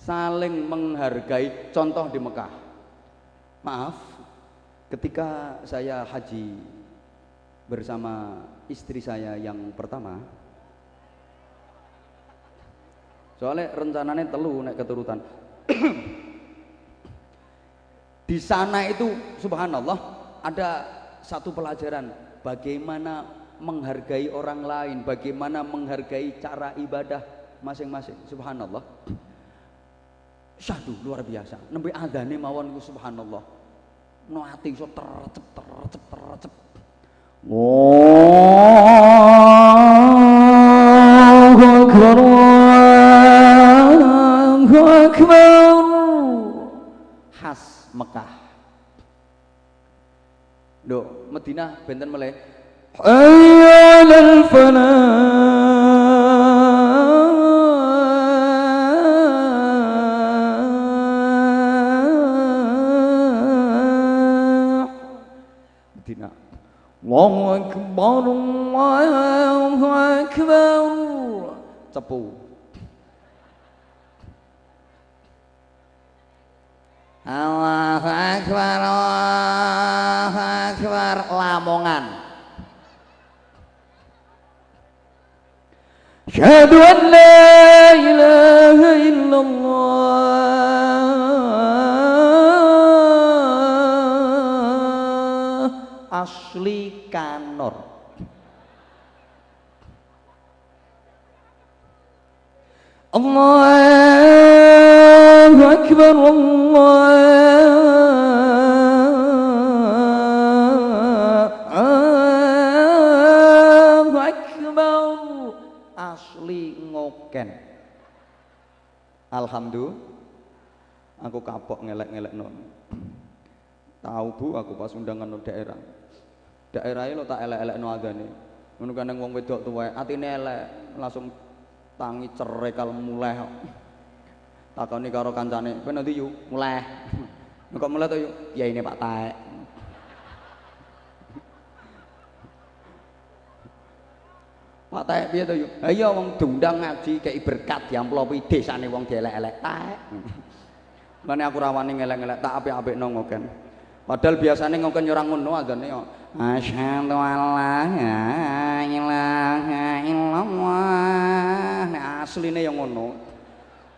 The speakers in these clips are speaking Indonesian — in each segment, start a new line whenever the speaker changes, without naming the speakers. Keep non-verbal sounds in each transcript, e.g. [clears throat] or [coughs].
saling menghargai contoh di Mekah. Maaf, ketika saya haji bersama istri saya yang pertama, soalnya rencananya telu naik keturutan. [clears throat] di sana itu subhanallah ada satu pelajaran bagaimana menghargai orang lain, bagaimana menghargai cara ibadah masing-masing. Subhanallah. Syahdu luar biasa. Nembe adane mawon iku subhanallah. No ati iso tercep tercep tercep. Allahu akbar. Allahu akbar. Khas Mekah. Loh, Madinah benten meleh. Ayyalal falah. Allahu akbar, Allahu akbar. Cepu. Allahu akbar, Allahu akbar. Lamongan. Syahadu an la ilaha illallah. Asli Kanor. Allahu Akbar Allahu Akbar. Asli ngoken. Alhamdulillah aku kapok ngelek-ngelek non tahu bu aku pas undangan daerah daerahnya lo tak elek-elek no agane. Ngono kan wong wedok tuwa atine elek langsung tangi kalau mulai takoni karo kancane kowe nanti yuk mulai [laughs] kok mulai tuh yuk? Ya ini Pak Taek [laughs] Pak Taek piye to yuk? Ayo wong diundang ngaji kayak berkat diamplopi desane wong dielek-elek Taek [laughs] Mane aku rawani ngelek-ngelek tak apik-apik no ngoken padahal biasanya ngoken yo ora ngono adane yo Asyhadu an la ilaha illallah. Nek asline yang ngono.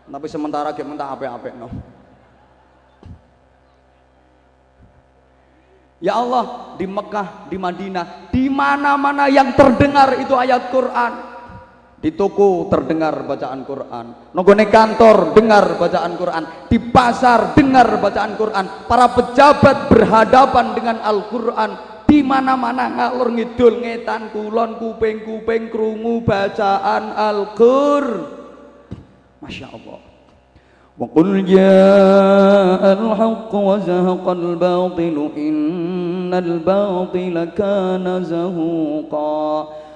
Tapi sementara ge mentak apik-apik no. Ya Allah, di Mekah, di Madinah, di mana-mana yang terdengar itu ayat Quran Di toko terdengar bacaan Quran. Nogone kantor dengar bacaan Quran. Di pasar dengar bacaan Quran. Para pejabat berhadapan dengan Al-Qur'an di mana-mana ngalor ngidul ngetan kulon kuping-kuping krungu bacaan Al-Qur. Masya Allah. وقل جاء الحق وزهق الباطل إن الباطل كان زهوقا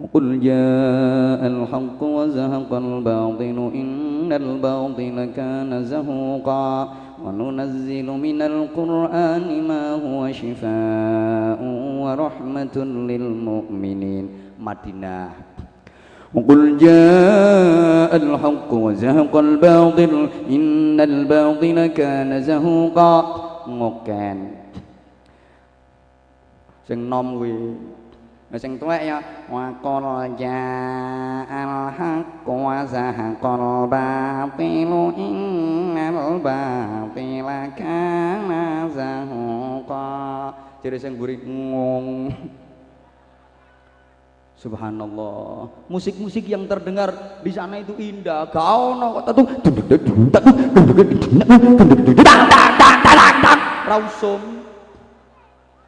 وقل جاء الحق وزهق الباطل إن الباطل كان زهوقا وننزل من القرآن ما هو شفاء ورحمة للمؤمنين. مدينة وقل جاء الحق وزهق الباطل إن الباطل كان زهوقا. ngoken sing nom sing tuwek ya wa qul ja'al haqq wa zahaqal batilu innal batila kana zahuqa jere sing mburi ngong Subhanallah. Musik-musik yang terdengar di sana itu indah. Kau no kata tuh rausum.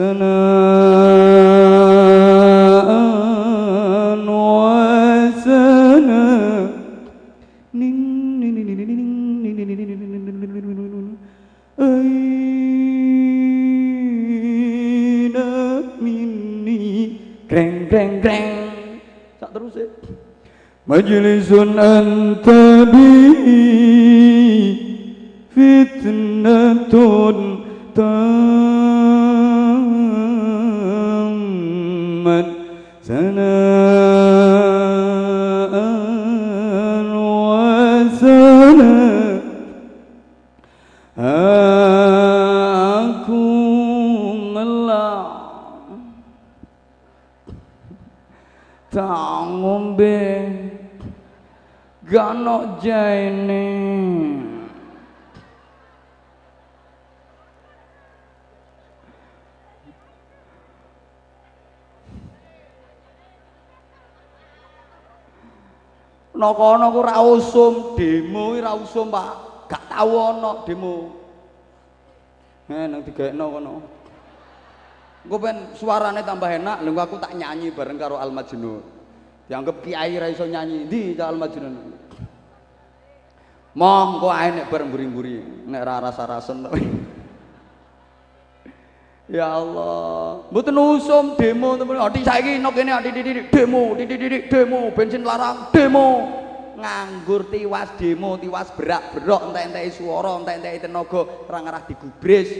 sanaan wasana ning ning majlisun anta fitnatun tamman ثناء وثناء أكون الله tak ngombe gak ono jaine Nokono ku ra usum, demo ra usum, Pak. Gak tau ana demo. Eh nang digekno kono. Engko ben suarane tambah enak, lha aku tak nyanyi bareng karo Al Majnun. Dianggap kiai ra iso nyanyi. Ndi Al Majnun? Moh engko ae nek bareng mburi-mburi, nek ra rasa-rasen to. Ya Allah, mboten usum demo temen. Ati saiki nok kene ati titik demo, titik demo, bensin larang demo. Nganggur tiwas demo, tiwas berak-berok entek-enteki swara, entek-enteki tenaga, ora ngarah digubris.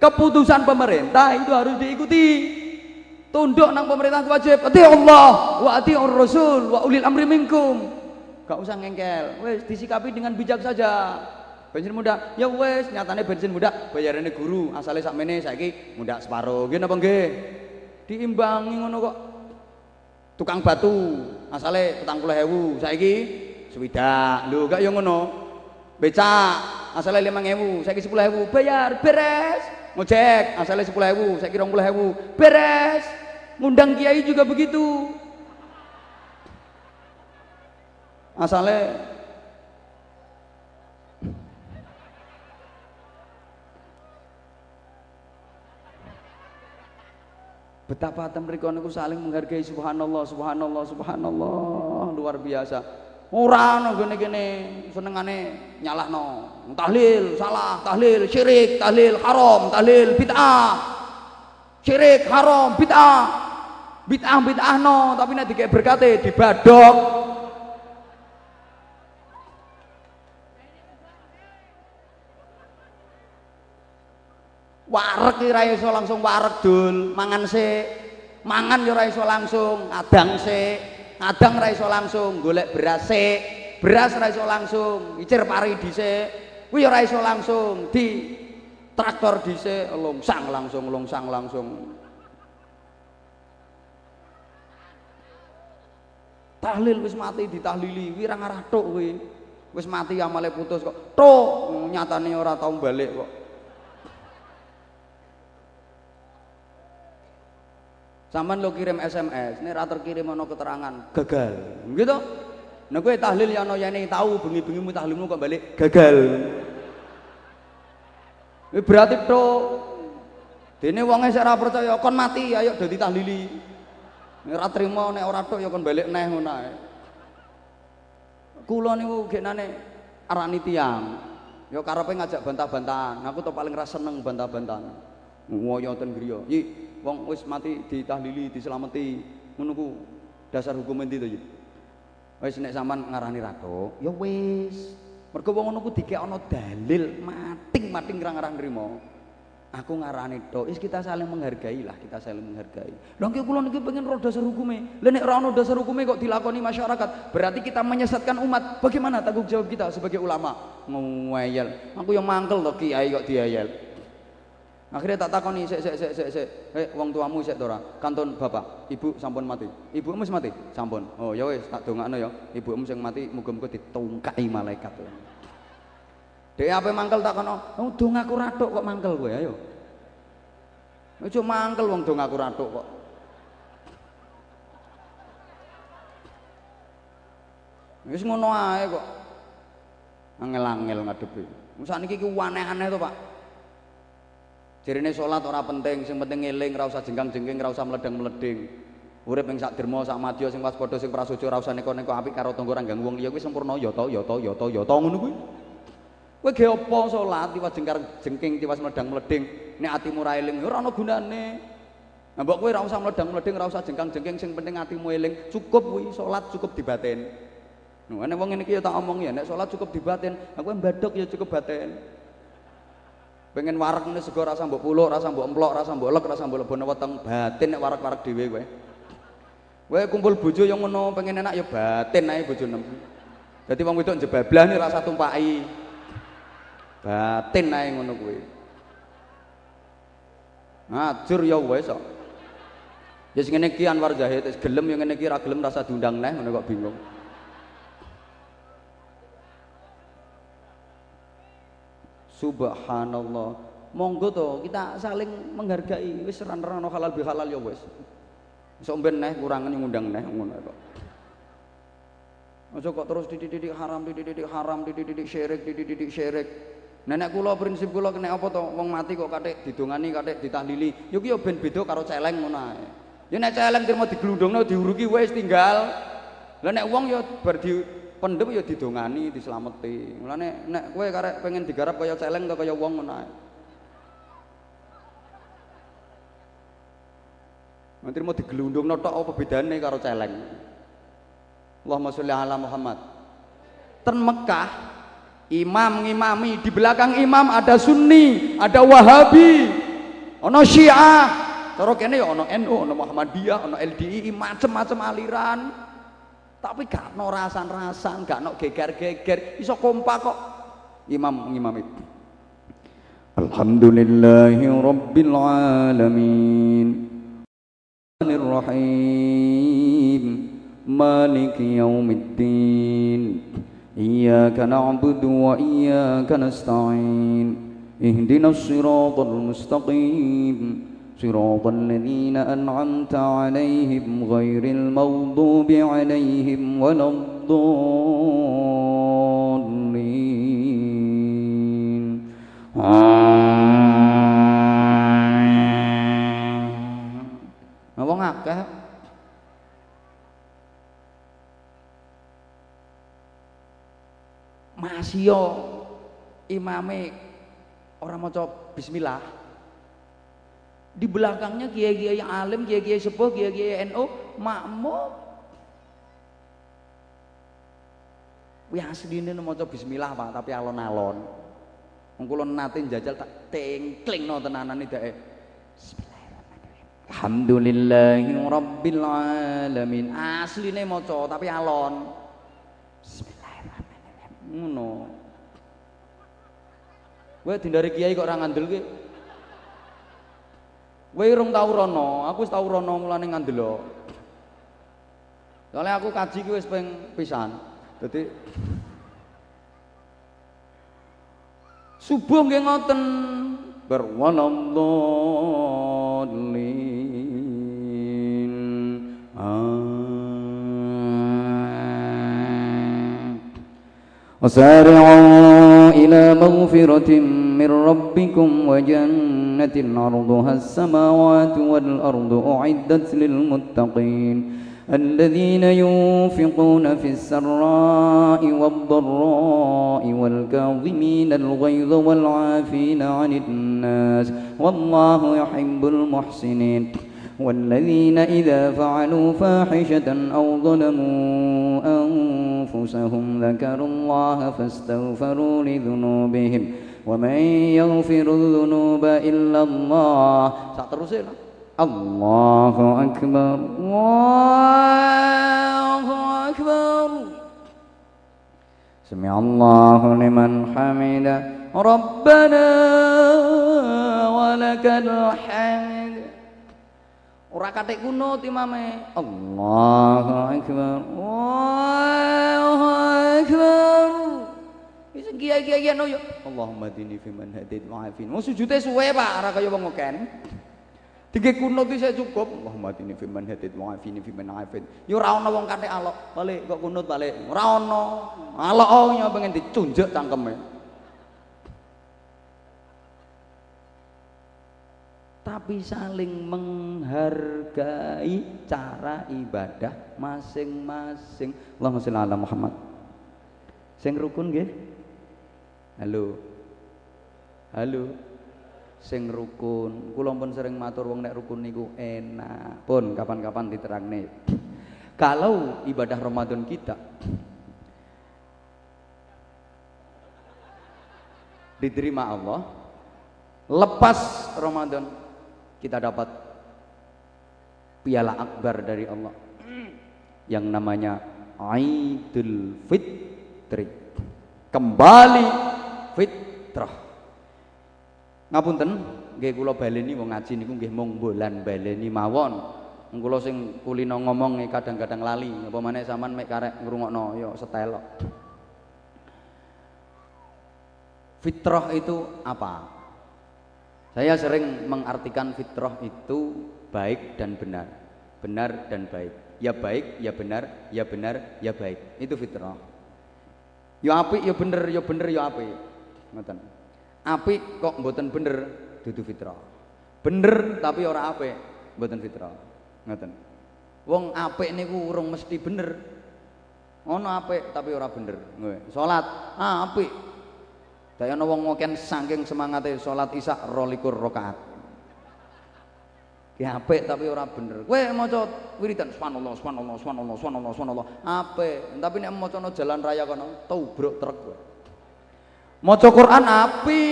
Keputusan pemerintah itu harus diikuti. Tunduk nang pemerintah wajib. Ati Allah wa ati Rasul wa ulil amri minkum. Gak usah ngengkel. Wes disikapi dengan bijak saja. Bensin muda ya wes nyatane bensin muda bayarannya guru. Asalnya sakmene saiki muda separuh nggih napa nggih? Diimbangi ngono kok. Tukang batu. Asale 40.000 saiki swidak. Lho gak yo ngono. Becak. Asale 5.000 saiki 10.000 bayar beres. Ngojek. Asale 10.000 saiki 20.000 beres. Ngundang kiai juga begitu. Asale Betapa mereka niku saling menghargai subhanallah subhanallah subhanallah luar biasa. Ora ana gene-gene senengane nyalahno. Tahlil salah, tahlil syirik, tahlil haram, tahlil bid'ah. Syirik haram, bid'ah. Bid'ah bid'ah no, tapi nek dikek berkate dibadok. Wareg ki ora iso langsung wareg dul. Mangan sik. Mangan ora iso langsung. Ngadang sik. Ngadang ora iso langsung. Golek beras sik. Beras ora iso langsung. Icir pari dhisik kuwi ora iso langsung. Di traktor dhisik longsang langsung longsang langsung. Tahlil wis mati ditahlili. Kuwi ora ngarah tok kuwi. Wis mati amale putus kok. Tok nyatane ora tau balik kok Saman lo kirim SMS, ini rata kirim ono keterangan gagal, gitu. Nah gue tahlil yang yang tahu bengi-bengimu tahlilmu kok balik gagal. Ini berarti to, ini uangnya saya percaya, kon mati, ayo jadi tahlili. Ini rata terima, nek ora to ya kon balik neh ngono ae. Kula niku genane arani tiang. Ya karepe ngajak bantah-bantahan. Aku tuh paling rasa seneng bantah-bantahan. Ngoyo ten griya. Yi, wong wis mati ditahlili diselamati. Ngono ku dasar hukum endi to wis nek sampean ngarani rato ya wis. Mergo wong ngono ku dalil mating-mating ora ngarah nrimo. Aku ngarani tok is kita saling menghargai lah kita saling menghargai. Lho ki kula niki pengen ro dasar hukume. Lha nek ora dasar hukume kok dilakoni masyarakat berarti kita menyesatkan umat. Bagaimana tanggung jawab kita sebagai ulama? Ngeyel. Aku yang mangkel to kiai kok diayel Akhirnya tak takoni sik sik sik sik sik. Eh wong tuamu sik to ora? Kantun bapak, ibu sampun mati. Ibu wis mati? Sampun. Oh ya wis tak dongakno ya. Ibumu sing mati muga-muga ditungkai malaikat. Dek ape mangkel tak kono? Oh dongaku ratuk kok mangkel kowe ayo. Ojo mangkel wong dongaku ratuk kok. Wis ngono ae kok. Angel-angel ngadepi. Sakniki ki aneh-aneh to, Pak. Jarine salat ora penting, sing penting eling, ora usah jengkang-jengking, ora usah meledeng-meleding. Urip ing sak derma, sak madya sing waspada sing prasaja ora usah neko-neko apik karo tangga ora ganggu wong liya kuwi sempurna ya to, ya to, ya to, ya to ngono kuwi. Kowe ge tiwas jengkar jengking tiwas meledang-meleding, nek atimu ora eling ora gunane. Nah, mbok kowe ora usah meledang-meleding, ora usah jengkang-jengking sing penting atimu eling, cukup kuwi salat cukup dibaten. Nah, nek wong ngene iki ya omong ya, nek salat cukup dibaten, aku mbadok ya cukup baten. Pengen warak ini sego rasa mbok puluk, rasa mbok emplok, rasa mbok lek, rasa mbok lebono weteng batin nek warak-warak dhewe kowe. Kowe kumpul bojo yang ngono pengen enak ya batin ae bojo nem. Dadi wong wedok jebablah nih rasa tumpaki. Batin ae ngono kuwi. Ngajur ya wis kok. Ya sing ngene Anwar Zahid gelem yang ngene iki gelem rasa diundang neh ngono kok bingung. Subhanallah. Monggo to kita saling menghargai wis ran-ran halal bihalal ya wis. Iso ben neh kurangan ngundang neh ngono kok. Aja kok terus dididik haram, dididik haram, dididik syirik, dididik syirik. Nenek kula prinsip kula kena apa to wong mati kok katik didongani, katik ditahlili. Yo ki yo ben beda karo celeng ngono ae. Ya nek celeng terima diglundungno diuruki wis tinggal. Lah nek wong yo bar pendem ya didongani, dislameti. Mulane nek kowe karek pengen digarap kaya celeng atau kaya wong ngono. Nanti mau digelundung notok apa bedanya karo celeng? Allahumma sholli ala Muhammad. Ten Mekah imam ngimami di belakang imam ada Sunni, ada Wahabi, ono Syiah, cara kene ya ono NU, ono Muhammadiyah, ono LDI, macam-macam aliran tapi gak no rasan-rasan, gak no geger-geger, iso kompak kok. Imam ngimam itu. Alhamdulillahi Rabbil Alamin. Rahim Maliki Yawmiddin Iyaka na'budu wa iyaka nasta'in. Ihdinas siratal mustaqim صراط الذين أنعمت عليهم غير المغضوب عليهم ولا الضالين Wong akeh Masih yo imame orang maca bismillah di belakangnya kiai-kiai alim, kiai-kiai sepuh, kiai-kiai NU makmum. Wih asline maca bismillah Pak, tapi alon-alon. Wong kula nate njajal tak tengkling no tenanan dake. Bismillahirrahmanirrahim. Alhamdulillahi rabbil alamin. Asline maca tapi alon. Bismillahirrahmanirrahim. Ngono. Kowe dindari kiai kok ora ngandel ki? Kowe urung tau rono, aku wis tau rono mulane ngandelo. Soalnya aku kaji ki wis ping pisan. Dadi Subuh nggih ngoten berwanamdallin. وسارعوا إلى مغفرة من ربكم وجنة عرضها السماوات والأرض أعدت للمتقين الذين ينفقون في السراء والضراء والكاظمين الغيظ والعافين عن الناس والله يحب المحسنين والذين إذا فعلوا فاحشة أو ظلموا أنفسهم ذكروا الله فاستغفروا لذنوبهم ومن يغفر الذنوب إلا الله الله أكبر الله أكبر سمع الله لمن حمده ربنا ولك الحمد Ora katik kunut. Allahu akbar. Allahu akbar. Wis kiai-kiai yo. Allahumma dini fi man hadid wa afin. Mau sujude suwe Pak, ora kaya wong ngeken. Tiga kunut itu saya cukup. Muhammad ini firman hadid wa afini firman afid. Yo ora ono wong kate alok, balik kok kunut balik. Ora ono. Alok oh nya pengen dicunjuk cangkeme. Tapi saling menghargai cara ibadah masing-masing. Allahumma sholli ala Muhammad. Sing rukun nggih? Halo. Halo. Sing rukun. Kula pun sering matur wong nek rukun niku enak. Pun kapan-kapan diterangne kalau ibadah Ramadan kita diterima Allah lepas Ramadan kita dapat piala akbar dari Allah. Yang namanya Aidul Fitri. Kembali fitrah. Ngapunten nggih kula baleni wong ngaji niku nggih mung bolan baleni mawon. Kula sing kulino ngomong kadang-kadang lali apa maneh sampean mek karek ngrungokno ya setel fitrah itu apa? Saya sering mengartikan fitrah itu baik dan benar. Benar dan baik. Ya baik ya benar ya benar ya baik. Itu fitrah. Ya apik ya bener ya bener ya apik ngoten apik kok mboten bener dudu fitrah. Bener tapi ora apik mboten fitrah. Ngoten. Wong apik niku urung mesti bener. Ono apik tapi ora bener. Salat. Ah apik. Daya ana wong ngoken saking semangate salat isya 22 rakaat. Ya apik tapi ora bener. Kowe maca wiridan subhanallah subhanallah subhanallah subhanallah subhanallah. Apik, tapi nek macane jalan raya kono tubruk truk kowe. Maca Quran api.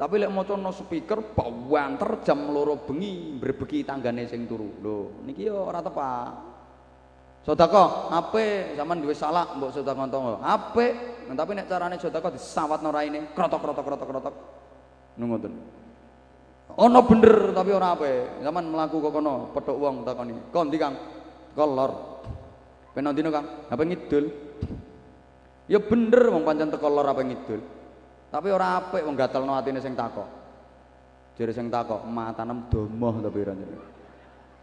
Tapi lek maca no speaker bawanter jam loro bengi mbrebeki tanggane sing turu. Lho, niki yo ora tepak. Sedekah apik, sampean duwe salah mbok sedekah tangga. Apik, tapi nek carane sedekah disawatno raine krotok krotok krotok krotok. Ngoten. Ono bener tapi ora apik. Sampean mlaku kok kono petuk wong takoni. Kon Kang? Kolor. Penondino Kang? Apa ngidul? Ya bener wong pancen teko lor apa ngidul. Tapi ora apik wong gatelno atine sing takok. Jere sing takok, matanem domoh to pira jenenge.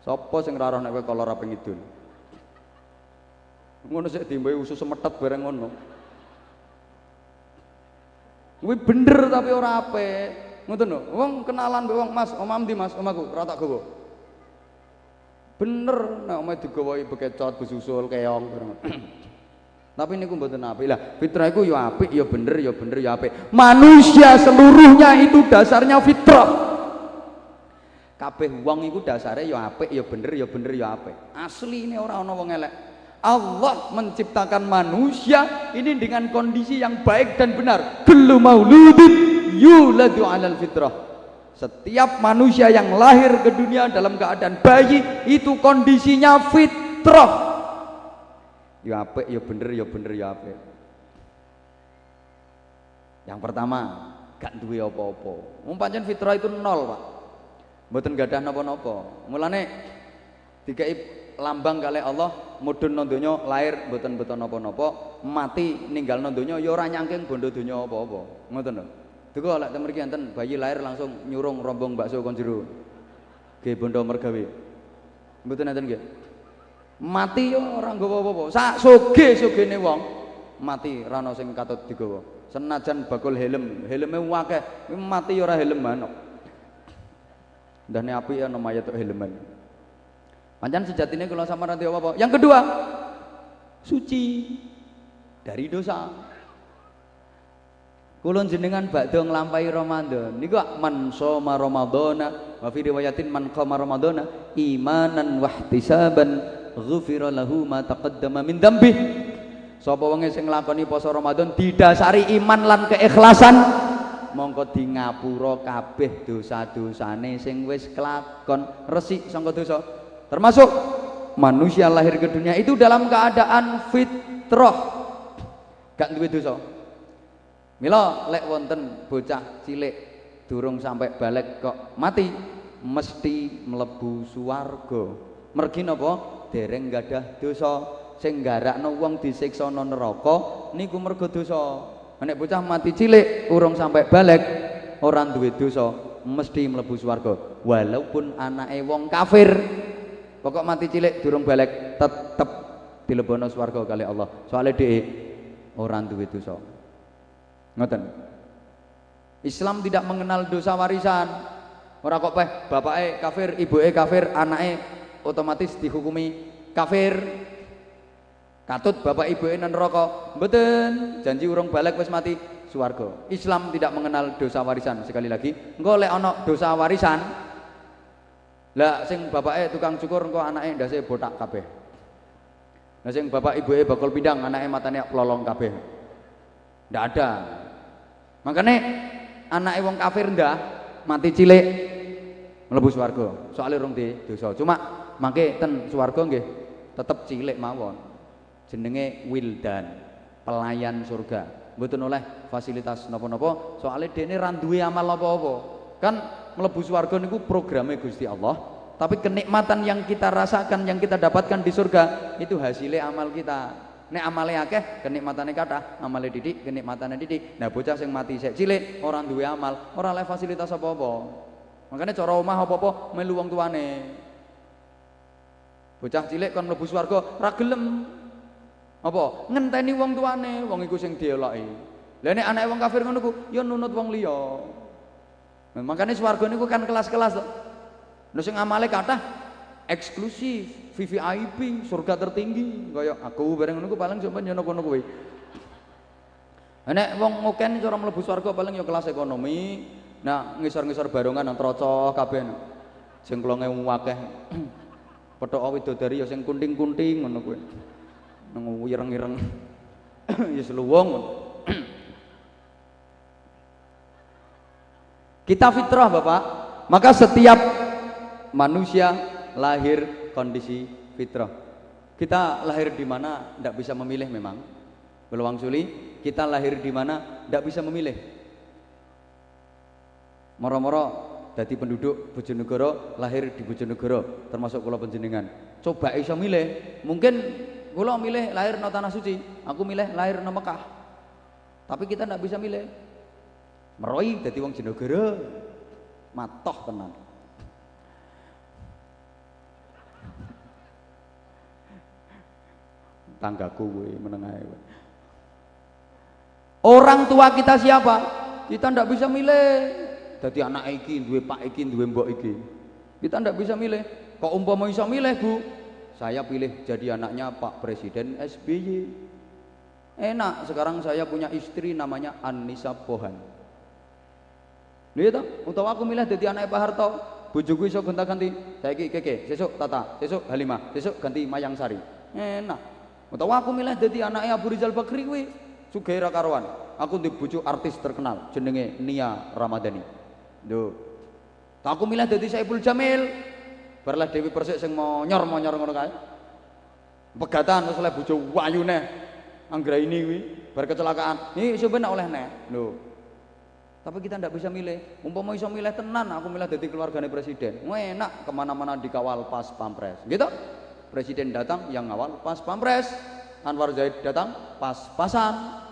Sapa sing ora roh nek kowe kolor apa ngidul? Ngono sik dimbae usus semetet bareng ngono. Kuwi bener tapi ora apik. Ngoten lho. Wong kenalan mbek wong Mas, omam di Mas, omaku ora tak gowo. Bener nek omahe digawahi bekecot, besusul, keong bareng. Tapi ini mboten apik. Lah, fitrah iku ya apik, ya bener, ya bener, ya apik. Manusia seluruhnya itu dasarnya fitrah. Kabeh wong iku dasare ya apik, ya bener, ya bener, ya apik. Asli ini orang ana wong elek. Allah menciptakan manusia ini dengan kondisi yang baik dan benar. Kullu mauludin yuladu 'alal fitrah. Setiap manusia yang lahir ke dunia dalam keadaan bayi itu kondisinya fitrah ya apik ya bener ya bener ya apik. Yang pertama gak duwe apa-apa. Wong pancen fitrah itu nol Pak. Mboten gadah napa-napa. Mulane dikai lambang kali Allah mudun nang donya lahir mboten mboten napa-napa mati ninggal nang donya ya ora nyangking bondo donya apa-apa. Ngoten lho. Duka lek temeriki enten bayi lahir langsung nyurung rombong bakso kon jero. Nggih bondo mergawe. Mboten enten nggih mati yo ora nggawa apa-apa. Sak soge-sogene wong mati rano sing katut digawa. Senajan bakul helm helme akeh mati yo ora helm manuk. Ndane api ana mayat helman. Pancen sejatine kula sama nanti apa-apa. Yang kedua suci dari dosa. Kulon jenengan bakdo nglampahi Ramadan. Niku man soma Ramadana wa fi riwayatin man qama Ramadana imanan wahtisaban ghufira lahu ma taqaddama min dzambi sapa wonge sing nglakoni poso Ramadan didasari iman lan keikhlasan mongko di ngapura kabeh dosa-dosane sing wis kelakon resik sangka dosa. Termasuk manusia lahir ke dunia itu dalam keadaan fitrah gak duwe dosa. Mila lek wonten bocah cilik durung sampai balik kok mati mesti mlebu swarga. Mergi napa dereng gadah dosa sing garakno wong disiksa nang neraka niku mergo dosa. Nek bocah mati cilik urung sampai balik ora duwe dosa mesti mlebu swarga. Walaupun anake wong kafir pokok mati cilik durung balik tetep dilebono swarga kali Allah. Soalnya dia orang duwe dosa. Ngoten? Islam tidak mengenal dosa warisan. Orang kok peh bapake kafir ibuke kafir anake otomatis dihukumi kafir. Katut bapak ibu ini neraka mboten janji urung balik wis mati. Swarga. Islam tidak mengenal dosa warisan. Sekali lagi engko lek dosa warisan. Lah sing bapake tukang cukur engko anake ndase botak kabeh. Lah sing bapak ibuke bakul pindang anake matane plolong kabeh. Ndak ada. Makanya anake wong kafir ndak mati cilik mlebu swarga. Soalnya urung di dosa. Cuma mangke ten swarga nggih. Tetep cilik mawon. Jenenge wildan pelayan surga. Mboten oleh fasilitas napa-napa. Soalnya dene ra duwe amal apa-apa. Kan mlebu swarga niku programe Gusti Allah tapi kenikmatan yang kita rasakan yang kita dapatkan di surga itu hasilnya amal kita. Nek amale akeh kenikmatane kathah. Amale didik kenikmatane didik. Nah bocah sing mati sik cilik orang duwe amal ora oleh fasilitas apa-apa. Makanya cara omah apa-apa melu wong tuane bocah cilik kon mlebu swarga ra gelem apa? Ngenteni wong tuane, wong iku sing dieloki. Lah nek anake wong kafir ngono ku ya nunut wong liya. Nah, makanya swarga niku kan kelas-kelas to. Lha sing amale kathah eksklusif, VVIP, surga tertinggi. Kaya aku bareng ngono ku paling sampe nyono kono kuwi. Nek wong ngoken cara mlebu swarga paling ya kelas ekonomi. Nah, ngisor-ngisor barongan nang trocoh kabeh. Sing klonge akeh. Petok widodari ya sing kunting-kunting ngono kuwi. Nang ireng-ireng [coughs] ya seluwung [coughs] kita fitrah Bapak. Maka setiap manusia lahir kondisi fitrah. Kita lahir di mana tidak bisa memilih memang. Beluang Suli kita lahir di mana tidak bisa memilih. Moro-moro jadi penduduk Bojonegoro lahir di Bojonegoro termasuk pulau penjenengan coba iso milih mungkin Kula milih lahir no tanah suci, aku milih lahir no Mekah. Tapi kita tidak bisa milih. Meroi jadi wong Jenogoro. Matoh tenan. Tanggaku gue menengah Orang tua kita siapa? Kita tidak bisa milih. Jadi anak iki, dua pak iki, dua mbok iki. Kita tidak bisa milih. Kok umpama bisa milih, Bu? saya pilih jadi anaknya Pak Presiden SBY enak sekarang saya punya istri namanya Anissa Pohan lihat untuk aku milih jadi anak Pak Harto bujuku iso gonta ganti saya ki keke sesuk Tata sesuk Halimah sesuk ganti Mayang Sari. Enak. Untuk aku milih jadi anaknya Abu Rizal Bakri Sugera Karuan. Aku di bujuk artis terkenal jenenge Nia Ramadhani Duh. aku milih jadi Saiful Jamil Barlah Dewi Persik sing monyor-monyor ngono kae. Pegatan wis oleh bojo wayune ini kuwi bar kecelakaan. Ini sampeyan oleh nek. Lho. Tapi kita ndak bisa milih. Umpama iso milih tenan, aku milih jadi keluargane presiden. Enak ke mana-mana dikawal pas pampres. Gitu. Presiden datang yang ngawal pas pampres. Anwar Zaid datang pas-pasan.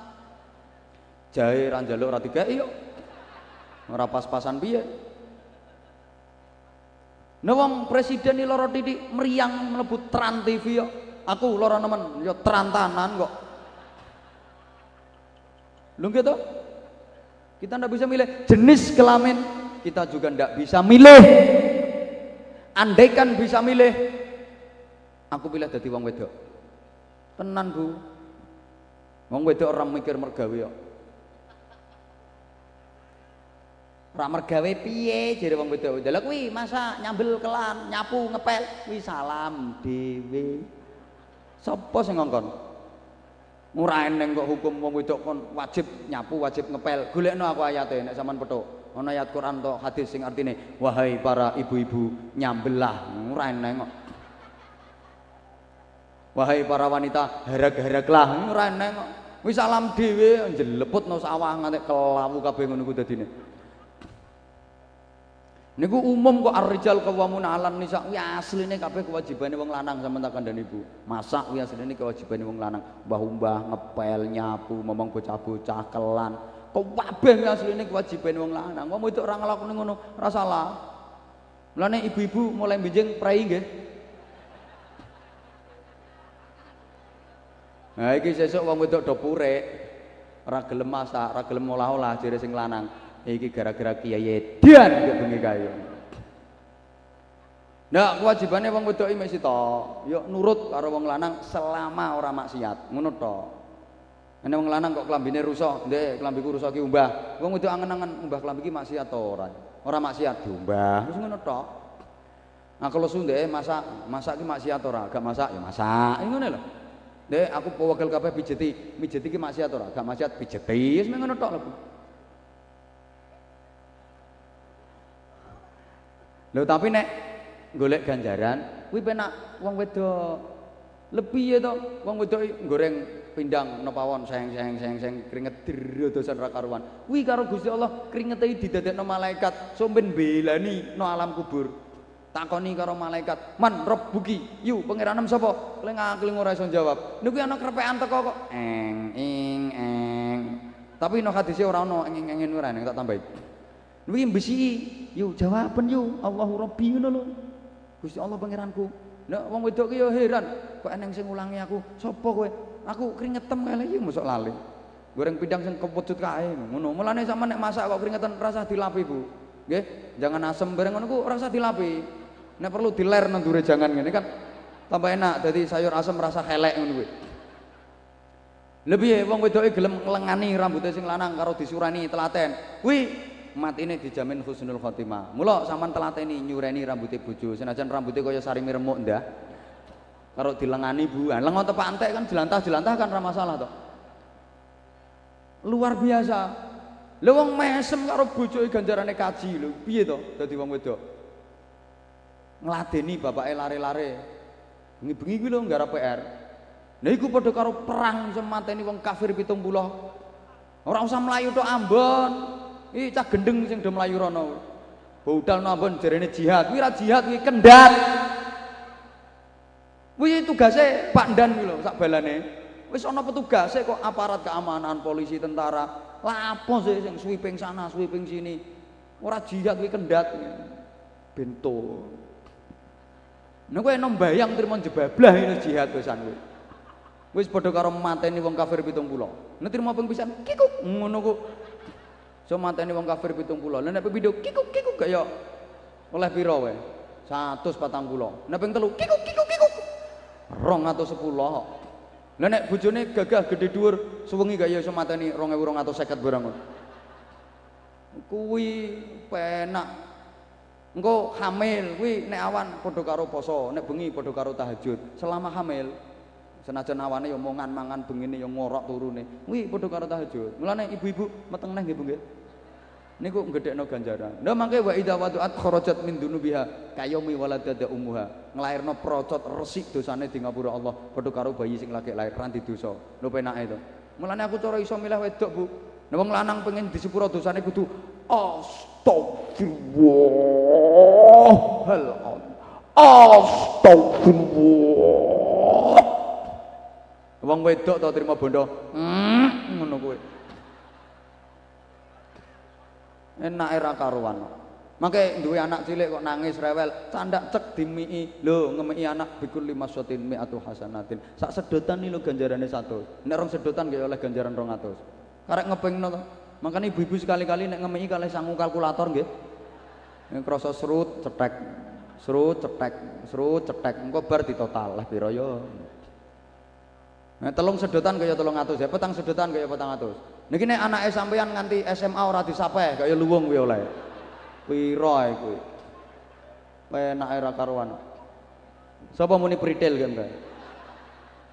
Jahe ranjaluk ora digawe yo. Ora pas-pasan piye? Nah presiden ini loro titik meriang melebut Tran TV yo. Aku loro nemen yo terantanan kok. Lu gitu? Kita ndak bisa milih jenis kelamin, kita juga ndak bisa milih. Andaikan bisa milih, aku pilih jadi wong wedok. Tenan Bu. Wong wedok orang mikir mergawe yo. Ora mergawe piye jare wong wedok. Lha kuwi masa nyambel kelan, nyapu, ngepel, kuwi salam dhewe. Sapa sing ngongkon? Ora eneng kok hukum wong wedok kon wajib nyapu, wajib ngepel. Golekno aku ayate nek sampean petuk. Ana ayat Quran to hadis sing artine wahai para ibu-ibu nyambelah. Ora eneng kok. Wahai para wanita harag-haraglah. Ora eneng kok. Wis salam dhewe jeleputno sawah nganti kelawu kabeh ngono ku dadine. Niku umum kok ar-rijal qawwamuna 'alan nisa. Kuwi asline kabeh kewajibane wong lanang sampean tak kandhani Bu. Masak kuwi asline kewajibane wong lanang. Mbah-mbah ngepel, nyapu, momong bocah-bocah kelan, kabeh asline kewajiban wong lanang wong wedok ora nglakoni ngono ora salah Mulane ibu-ibu mulai benjing prei nggih Nah iki sesuk wong wedok do purek ora gelem masak, ora gelem olah-olah jere sing lanang. Iki gara-gara kiai edan kok bengi kae. Nah, kewajibannya wong wedok iki mesti to, yo nurut karo wong lanang selama ora maksiat. Ngono to. Nek wong lanang kok klambine rusak, ndek klambiku rusak ki umbah. Wong wedok angen-angen umbah klambi ki maksiat to ora. Ora maksiat diumbah. Wis ngono. Nah kalau sunde masak, masak ki maksiat ora, gak masak ya masak. Ngono lho. Dek aku pewakil kabeh pijeti, pijeti ki maksiat ora? Gak maksiat pijeti, wis ngono tok lho. Lho tapi nek golek ganjaran, kuwi penak wong wedok. Lebih ya to, wong wedok goreng pindang nopawon sayang sayang sayang sayang keringet dosan ra karuan. Kuwi karo Gusti Allah kringete didadekno malaikat somben belani no alam kubur takoni karo malaikat man buki yu pangeran sapa kleng-kleng ora iso jawab niku ana krepekan teko kok eng ing eng tapi no hadise ora ana eng eng ora tak tambahi niki besi yu jawaban yu Allahu Rabbi ngono lho. Gusti Allah pangeranku. Nek wong wedok ki yo heran kok eneng sing ulangi aku? Sapa kowe? Aku keringetem kali yu mosok lali. Goreng pindang sing kepujut kae ngono. Mulane sama nek masak kok keringetan rasa dilapi Bu. Nggih? Jangan asem bareng ngono ku rasa dilapi. Nek perlu diler nang dure jangan ngene kan? Tambah enak dadi sayur asem rasa kelek ngono kuwi. Lebih wong wedoke gelem nglengani rambutnya sing lanang karo disurani telaten. Kuwi matine dijamin husnul khotimah. Mula sampean telateni nyureni rambutnya bojo senajan rambutnya kaya sarimi remuk ndah. Karo dilengani Bu. Lah lengo tepak antek kan jelantah-jelantah kan ora masalah to. Luar biasa. Lha wong mesem karo bojoke ganjarane kaji lho. Piye to dadi wong wedok? ngladeni bapake lare-lare. Bengi-bengi kuwi lho nggarap PR. Nah iku padha karo perang iso mateni wong kafir 70. Ora usah mlayu tok Ambon. Iki cah gendeng sing do mlayu rono. Budal Ambon jarene jihad. Kuwi jihad kuwi kendat. Kuwi tugase Pak Dan kuwi lho sak balane. Wis ana petugase kok aparat keamanan, polisi, tentara. Lah apa sih sing sweeping sana, sweeping sini. Ora jihad kuwi kendat. Bento. Nek kowe enom bayang trimo jebablah ini jihad pisan kowe. Wis padha karo mateni wong kafir 70. Nek trimo ping pisan kikuk ngono kok. So mateni wong kafir 70. Lah nek pindho kikuk kikuk gak ya oleh pira wae? 140. Nek ping telu kikuk kikuk kikuk. 210. Lah nek bojone gagah gede dhuwur suwengi gak ya iso mateni 2250 barang. Kuwi penak Engko hamil kuwi nek awan padha karo poso, nek bengi padha karo tahajud. Selama hamil senajan awane ya omongan mangan bengine ya ngorok turune. Kuwi padha karo tahajud. Mulane ibu-ibu meteng neh nggih Bu nggih. Niku gedhekno ganjaran. Lah mangke wa idza wadu'at kharajat min dunubiha kayomi waladada ummuha. Nglairno procot resik dosane di ngapura Allah padha karo bayi sing lagi lahir ranti dosa. Lho penake to. Mulane aku cara iso milih wedok, Bu. Nek wong lanang pengen disepuro dosane kudu Astagfirullahaladzim. Astagfirullah. Wong wedok tau terima bondo. Hmm, ngono kuwi. Enak era karuan. Mangke duwe anak cilik kok nangis rewel, candak cek dimii. Lho, ngemeki anak bikul lima sotin mi'atu hasanatin. Sak sedotan iki lho ganjarane 100. Nek rong sedotan nggih oleh ganjaran 200. Karek ngepengno to. Makanya ibu-ibu sekali-kali nek ngemeki kalih sangu kalkulator nggih. Krasa serut cetek. Serut cetek, serut cetek. Engko bar ditotal lah pira yo. Nah, telung sedotan kaya telung atus ya, petang sedotan kaya petang atus. Niki nek anake sampeyan nganti SMA ora disapeh kaya luwung kuwi oleh. Pira kuwi? Penak era karuan. Sapa muni pritil kan, Mbak?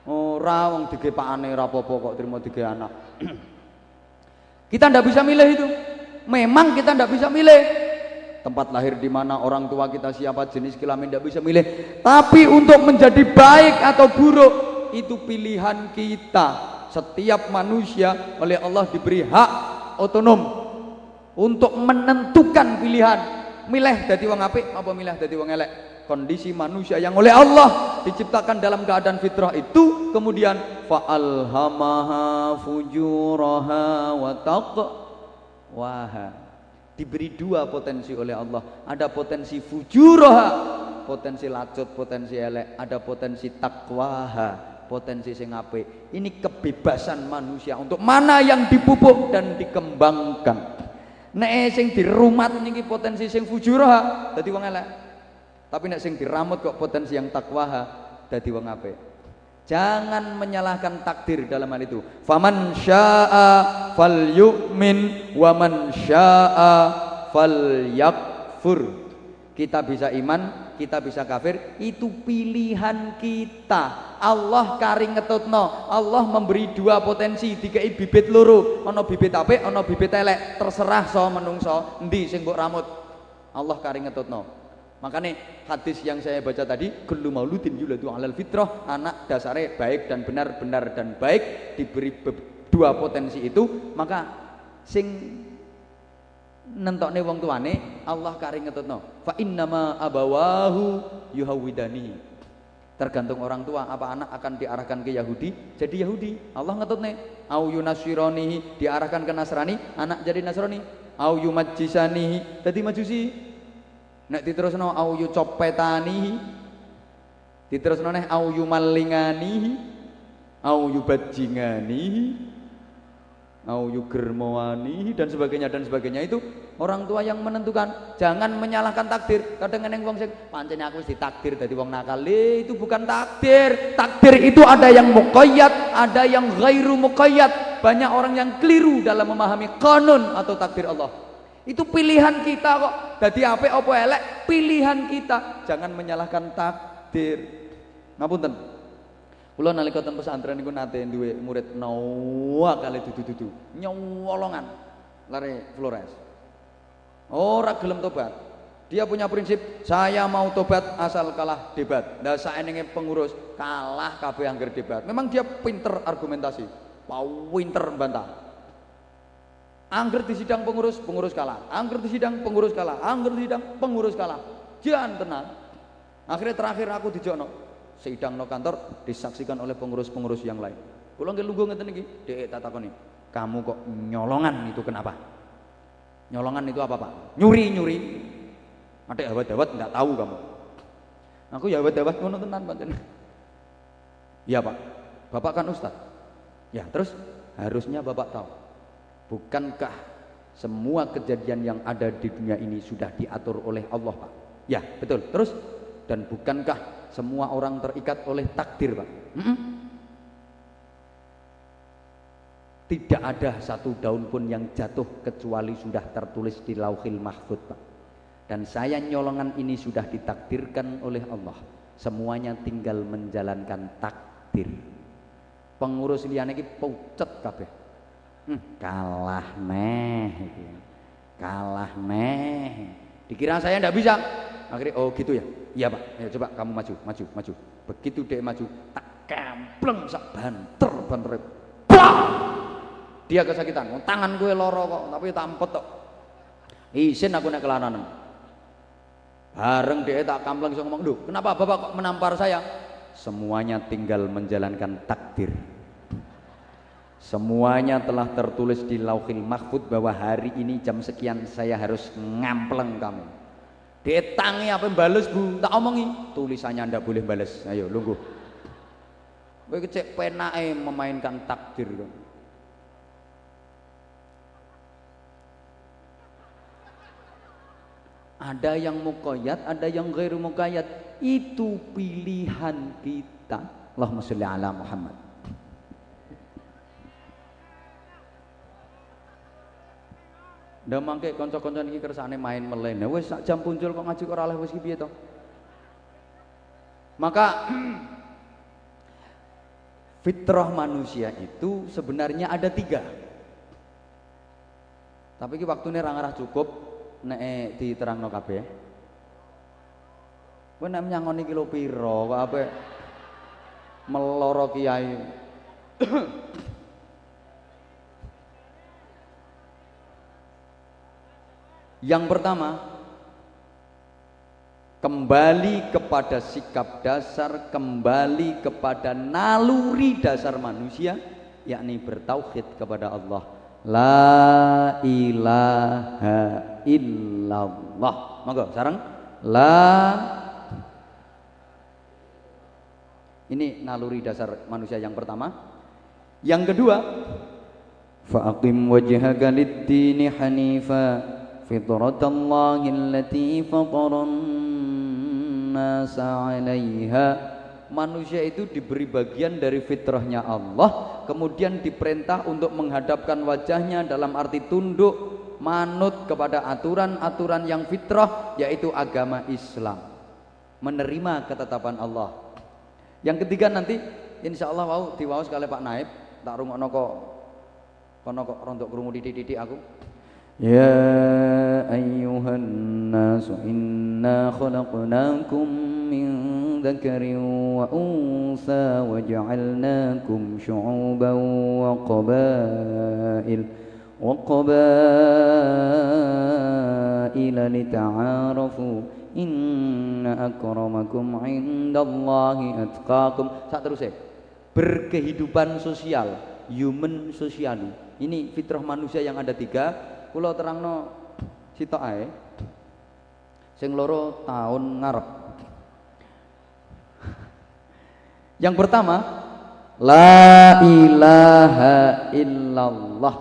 Ora wong digepakane ora apa-apa kok trimo dige anak. [clears throat] Kita tidak bisa milih itu. Memang kita tidak bisa milih. Tempat lahir di mana, orang tua kita siapa, jenis kelamin tidak bisa milih. Tapi untuk menjadi baik atau buruk itu pilihan kita. Setiap manusia oleh Allah diberi hak otonom untuk menentukan pilihan. Milih dari wong apik apa milih dari wong elek? Kondisi manusia yang oleh Allah diciptakan dalam keadaan fitrah itu kemudian fa'alhamaha fujuraha wa takwaha diberi dua potensi oleh Allah. Ada potensi fujuraha potensi lacut potensi elek. Ada potensi takwaha potensi sing apik. Ini kebebasan manusia. Untuk mana yang dipupuk dan dikembangkan. Nek sing dirumat niki potensi sing fujuraha dadi wong elek. Tapi nek sing diramut kok potensi yang takwaha dadi wong apik. Jangan menyalahkan takdir dalam hal itu. Faman syaa falyu'min wa man syaa falyakfur. Kita bisa iman, kita bisa kafir, itu pilihan kita. Allah kari ngetutno, Allah memberi dua potensi, dikai bibit loro, ana bibit apik, ana bibit elek, terserah so menungso, endi sing mbok ramut. Allah kari ngetutno. Makanya hadis yang saya baca tadi, kullu mauludin yuladu alal fitrah, anak dasarnya baik dan benar, benar dan baik, diberi dua potensi itu, maka sing nentokne wong tuane Allah kari ngetutno. Fa innama abawahu yuhawidani. Tergantung orang tua apa anak akan diarahkan ke Yahudi jadi Yahudi. Allah ngetutne. Au yunasironihi diarahkan ke Nasrani, anak jadi Nasrani. Au yumajjisanihi jadi Majusi Nek diterusno au yu copetani diterusno neh au yu malingani au yu bajingani au yu germowani dan sebagainya dan sebagainya itu orang tua yang menentukan jangan menyalahkan takdir kadang kadang wong sing pancen aku wis ditakdir dadi wong nakal itu bukan takdir takdir itu ada yang muqayyad ada yang ghairu muqayyad banyak orang yang keliru dalam memahami kanun atau takdir Allah itu pilihan kita kok. Jadi apa apa elek pilihan kita. Jangan menyalahkan takdir. Ngapunten. Kula nalika ten pesantren niku nate duwe murid nawa kali dudu-dudu. Nyolongan. Lare Flores. Ora gelem tobat. Dia punya prinsip, saya mau tobat asal kalah debat. Nah saenenge pengurus kalah kabeh angger debat. Memang dia pinter argumentasi. Pinter bantah. Angger di sidang pengurus, pengurus kalah. Angger di sidang pengurus kalah. Angger di sidang pengurus kalah. Jangan tenang. Akhirnya terakhir aku dijono. Sidang no kantor disaksikan oleh pengurus-pengurus yang lain. Pulang ke lugu ngeten iki, tak takoni. Kamu kok nyolongan itu kenapa? Nyolongan itu apa, Pak? Nyuri-nyuri. Ada awat-awat enggak tahu kamu. Aku ya awat-awat ngono tenan pancen. Iya, Pak. Bapak kan ustaz. Ya, terus harusnya Bapak tahu Bukankah semua kejadian yang ada di dunia ini sudah diatur oleh Allah, Pak? Ya, betul. Terus dan bukankah semua orang terikat oleh takdir, Pak? -hmm. Tidak ada satu daun pun yang jatuh kecuali sudah tertulis di Lauhil Mahfud, Pak. Dan saya nyolongan ini sudah ditakdirkan oleh Allah. Semuanya tinggal menjalankan takdir. Pengurus liyane iki pucet kabeh hmm, kalah neh kalah neh dikira saya ndak bisa akhirnya oh gitu ya. Iya pak. Ya coba kamu maju maju maju. Begitu dia maju tak kempleng sak banter banter. Dia kesakitan. Tangan gue loro kok tapi tak empet kok izin aku naik kelananan. Bareng dia tak kampleng so ngomong kenapa bapak kok menampar saya? Semuanya tinggal menjalankan takdir. Semuanya telah tertulis di Lauhil Mahfud bahwa hari ini jam sekian saya harus ngampleng kamu. Detangi apa yang balas bu? Tak omongi. Tulisannya anda boleh balas. Ayo lungguh. Kowe kecek penae memainkan takdir Ada yang mukoyat, ada yang gairu mukoyat. Itu pilihan kita. Allahumma sholli ala Muhammad. Ndak mangke kanca-kanca niki kersane main melen. Wis sak jam punjul kok ngaji kok ora oleh wis piye to? Maka [clears throat] fitrah manusia itu sebenarnya ada tiga. Tapi ki waktune ra ngarah cukup nek diterangno kabeh. Kowe nek nyangoni kilo piro kok ape meloro kiai. [clears throat] Yang pertama, kembali kepada sikap dasar, kembali kepada naluri dasar manusia, yakni bertauhid kepada Allah. La ilaha illallah. Monggo sareng. La Ini naluri dasar manusia yang pertama. Yang kedua, fa'aqim wajhaka lid-dini hanifa fitratallahi allati fataran nasa 'alaiha. Manusia itu diberi bagian dari fitrahnya Allah kemudian diperintah untuk menghadapkan wajahnya dalam arti tunduk manut kepada aturan-aturan yang fitrah yaitu agama Islam. Menerima ketetapan Allah. Yang ketiga nanti insya Allah mau diwawas sekali Pak Naib. Tak rungokno kok kono kok rontok krungu titik-titik aku يا أيها الناس إنا خلقناكم من ذكر وأنثى وجعلناكم شعوبا وقبائل وقبائل لتعارفوا إن أكرمكم عند الله أتقاكم saat terus ya berkehidupan sosial human socially ini fitrah manusia yang ada tiga kula terangno sitok ae sing loro tahun ngarep. [laughs] Yang pertama la ilaha illallah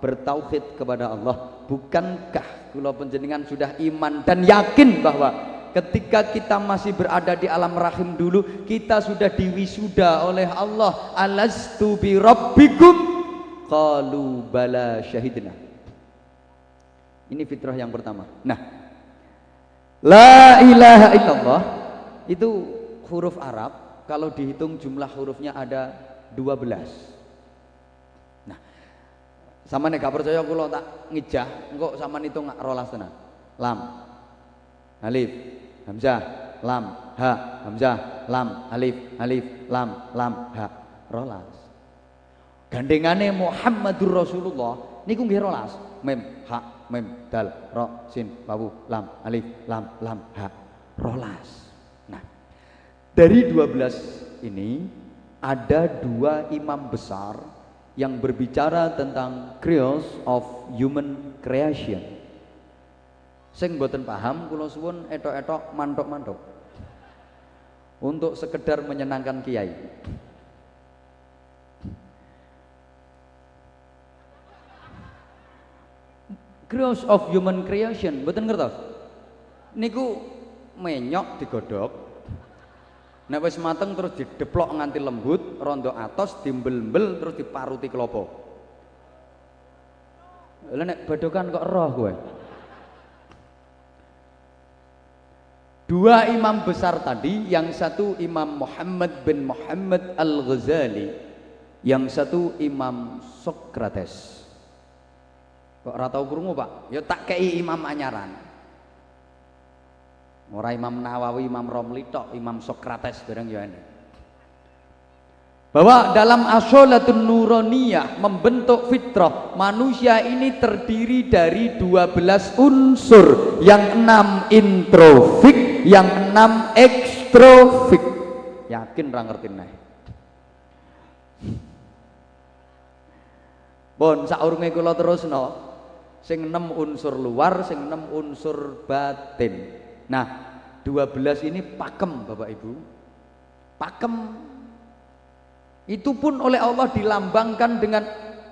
bertauhid kepada Allah. Bukankah kula penjenengan sudah iman dan yakin bahwa ketika kita masih berada di alam rahim dulu kita sudah diwisuda oleh Allah? Alastu bi rabbikum? Qalu bala syahidna ini fitrah yang pertama. Nah, la ilaha illallah itu huruf Arab kalau dihitung jumlah hurufnya ada 12. Nah, sama nih gak percaya kula tak ngijah, engko sama hitung rolas tenan. Lam, alif, hamzah, lam, ha, hamzah, lam, alif, alif, lam, lam, ha, rolas. Gandengane Muhammadur Rasulullah niku nggih rolas, mem, ha, mem dal ro sin wawu lam alif lam lam ha rolas. Nah dari 12 ini ada dua imam besar yang berbicara tentang creos of human creation. Sing boten paham kula suwun etok-etok mantok-mantok untuk sekedar menyenangkan kiai Growth of human creation, betul ngertos? Niku menyok digodok. Nek wis mateng terus dideplok nganti lembut, rondo atos dimbel-mbel terus diparuti kelopo. Lah nek kok roh gue. Dua imam besar tadi, yang satu Imam Muhammad bin Muhammad Al-Ghazali, yang satu Imam Socrates. Kok ora tau krungu, Pak? Ya tak kei imam anyaran. Ora Imam Nawawi, Imam Romli tok, Imam Sokrates bareng ya. Bahwa dalam asolatun nuroniyah membentuk fitrah manusia ini terdiri dari 12 unsur yang enam introfik yang enam ekstrofik yakin ra ngerti nih Bon saurunge kula terusno sing enam unsur luar sing enam unsur batin. Nah 12 ini pakem Bapak Ibu. Pakem. Itu pun oleh Allah dilambangkan dengan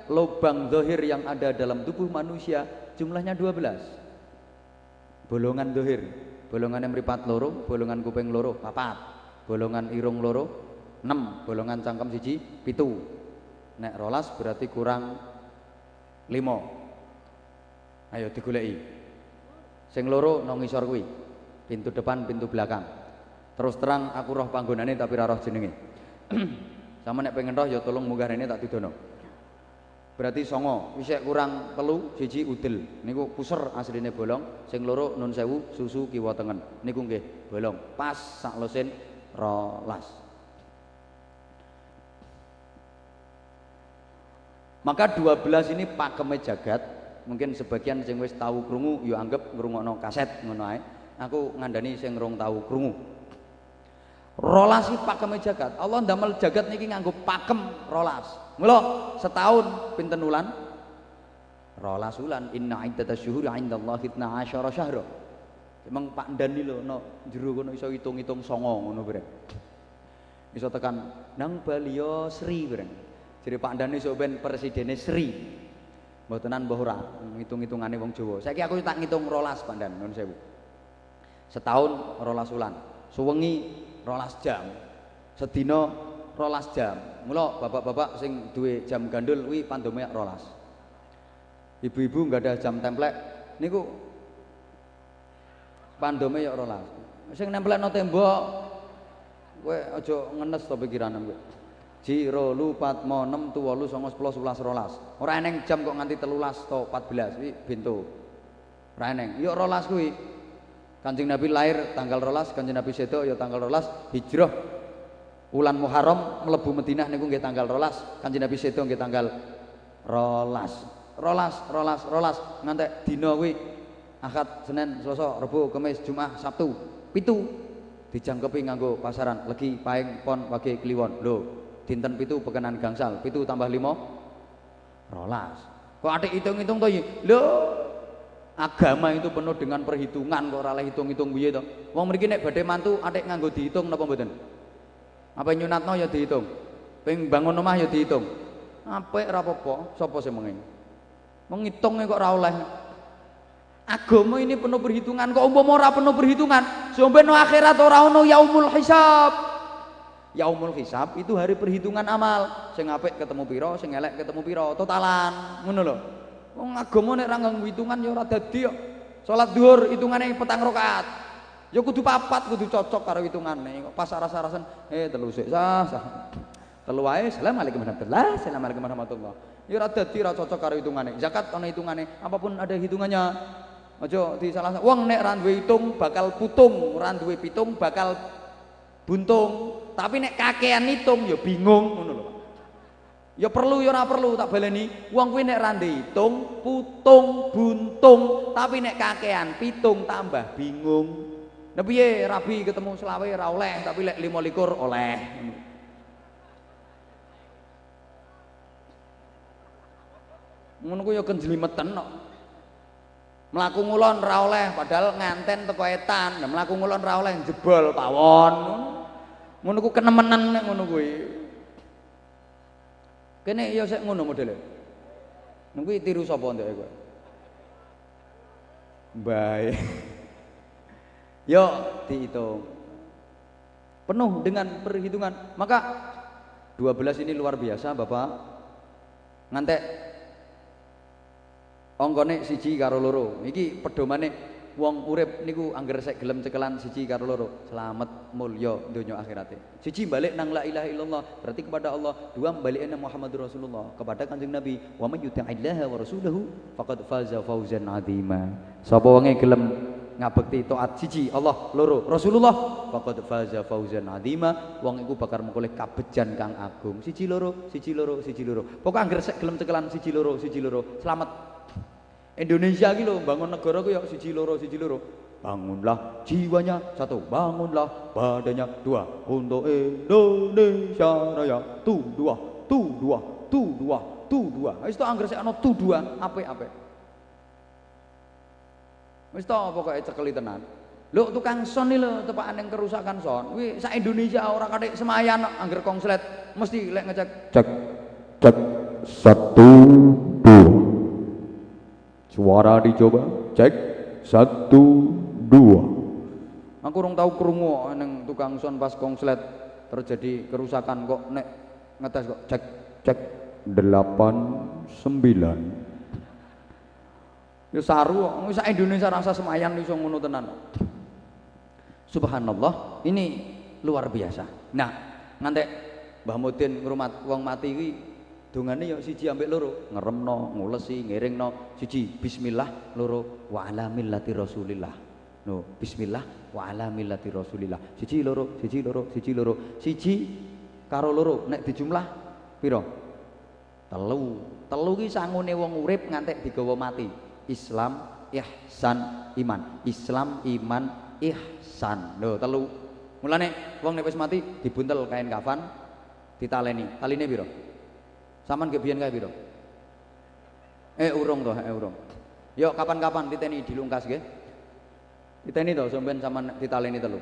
lubang dohir yang ada dalam tubuh manusia. Jumlahnya 12 bolongan dohir. Bolongan yang meripat loro bolongan kuping loro papat. Bolongan irung loro 6 bolongan cangkem siji pitu. Nek rolas berarti kurang limo Ayo digoleki. Sing loro nang ngisor kuwi. Pintu depan, pintu belakang. Terus terang aku roh panggonane tapi ora roh jenenge. [clears throat] Sama nek pengen roh ya tolong munggah rene tak didono. Berarti songo, wis kurang telu, siji udel. Niku puser asline bolong, sing loro nun sewu susu kiwa tengen. Niku nggih bolong. Pas sak losin rolas. Maka 12 ini pakeme jagat mungkin sebagian sing wis tahu krungu yo ya anggap ngrungokno kaset ngono ae. Aku ngandani sing ngrung tahu krungu. Rolasi pakem jagat. Allah ndamel jagat niki nganggo pakem rolas. Mula setahun pinten wulan? Rolas ulan inna iddatasyuhuri syuhuri indallahi 12 syahra. Emang Pak Dani lho no jero kono iso hitung-hitung songo ngono brek iso tekan nang Balio Sri brek jadi Pak Dani iso ben presidennya Sri mbotenan mbah ora hitung-hitungane wong Jawa. Saiki aku tak ngitung rolas Pak Dan nuwun sewu. Setahun rolas ulan suwengi rolas jam sedina rolas jam. Mula bapak-bapak sing duwe jam gandul kuwi pandome rolas. Ibu-ibu nggak ada jam templek niku pandome ya rolas. Sing nempel no tembok kowe aja ngenes to pikiran kowe Jiro lupat mo enam tu walu songo sepuluh sebelas rolas. Ora eneng jam kok nganti telulas to empat belas wi bintu. Ora eneng. Yuk rolas kuwi. Kanjeng Nabi lahir tanggal rolas, Kanjeng Nabi sedo ya tanggal rolas, hijrah Ulan Muharram melebu Madinah niku nggih tanggal rolas, Kanjeng Nabi sedo nggih tanggal rolas. Rolas rolas rolas. Ngantek dina kuwi Ahad Senin Selasa Rabu Kamis Jumat Sabtu pitu. Dijangkepi nganggo pasaran legi paing pon wage kliwon. Lho dinten pitu pekenan gangsal. Pitu tambah limo rolas. Kok adik hitung-hitung to lho agama itu penuh dengan perhitungan. Kok ora hitung-hitung piye to wong mriki nek badhe mantu adik nganggo dihitung napa mboten? Apa nyunatno ya dihitung? Ping bangun omah ya dihitung? Apik ora apa-apa? Sapa sing mengen Menghitungnya kok ora oleh. Agama ini penuh perhitungan. Kok umpama ora penuh perhitungan, sampai no akhirat ora ono yaumul hisab. Yaumul hisab itu hari perhitungan amal. Sing apik ketemu piro, sing elek ketemu piro, totalan. Ngono lho. Wong agama nek ora nganggo hitungan ya ora dadi kok. Salat zuhur hitungane petang rakaat. Ya kudu papat, kudu cocok karo hitungane. Kok pas aras-arasan eh telu sik sah sah. Telu wae, Assalamualaikum warahmatullahi Assalamualaikum warahmatullahi Ya ora dadi ora cocok karo hitungane. Zakat ana hitungane, apa pun ada hitungannya. Aja di salah wong nek ra hitung bakal putung, ora duwe pitung bakal buntung. Tapi nek kakean hitung ya bingung ngono lho. Ya perlu ya ora perlu tak baleni. Wong kuwi nek ra hitung putung buntung, tapi nek kakean pitung tambah bingung. Nah piye rabi ketemu selawe ora oleh, tapi lek 25 oleh. ngono ku ya kenjlimeten kok mlaku ngulon ra oleh padahal nganten teko etan mlaku ngulon ra oleh jebol pawon ngono ku kenemenan nek ngono kuwi. Kene ya sik ngono modele. Nunggu tiru sapa ndek kowe? Bae. [laughs] Yo dihitung penuh dengan perhitungan. Maka 12 ini luar biasa Bapak. Ngantek. Ongkone siji karo loro. Iki pedomane wong urip niku angger sek gelem cekelan siji karo loro. Selamat mulya donya akhirate. Siji balik nang la ilaha illallah, berarti kepada Allah. Dua balik nang Muhammadur Rasulullah, kepada Kanjeng Nabi. Wa may yuti'illaha wa rasulahu faqad faza fawzan 'azima. Sapa wonge gelem ngabekti taat siji Allah loro Rasulullah faqad faza fauzan azima wong iku bakal mengkoleh kabejan kang agung siji loro siji loro siji loro pokok angger sek gelem cekelan siji loro siji loro selamat Indonesia gitu bangun negara ku ya siji loro siji loro. Bangunlah jiwanya satu bangunlah badannya dua untuk Indonesia Raya. Tu dua tu dua tu dua tu dua itu anggar saya ano tu dua apa apa wis tau pokoknya cekeli tenan. Lho tukang son nih lho tepaan yang kerusakan son. Wih sa Indonesia orang kadek semayan angger konslet mesti lek ngecek cek cek satu dua Suara dicoba, cek satu dua. Aku kurang tahu kerungu neng tukang son pas konslet terjadi kerusakan kok nek ngetes kok cek cek delapan sembilan. Ya saru, wis Indonesia rasa semayan iso ngono tenan. Subhanallah, ini luar biasa. Nah, ngantek Mbah Mudin ngrumat wong mati iki dongane ya siji ambek loro ngeremno ngulesi ngiringno. Siji bismillah loro wa ala millati rasulillah. No bismillah wa ala millati rasulillah. Siji loro siji loro siji loro. Siji karo loro nek dijumlah piro? Telu. Telu ki sangune wong urip ngantek digawa mati. Islam ihsan iman. Islam iman ihsan. Lho telu. Mulane wong nek wis mati dibuntel kain kafan ditaleni. Taline piro Saman ke biyen kae piro? Eh urung toh, eh urung. Yuk kapan-kapan titeni dilungkas nggih. Titeni to sampean sama ditaleni telu.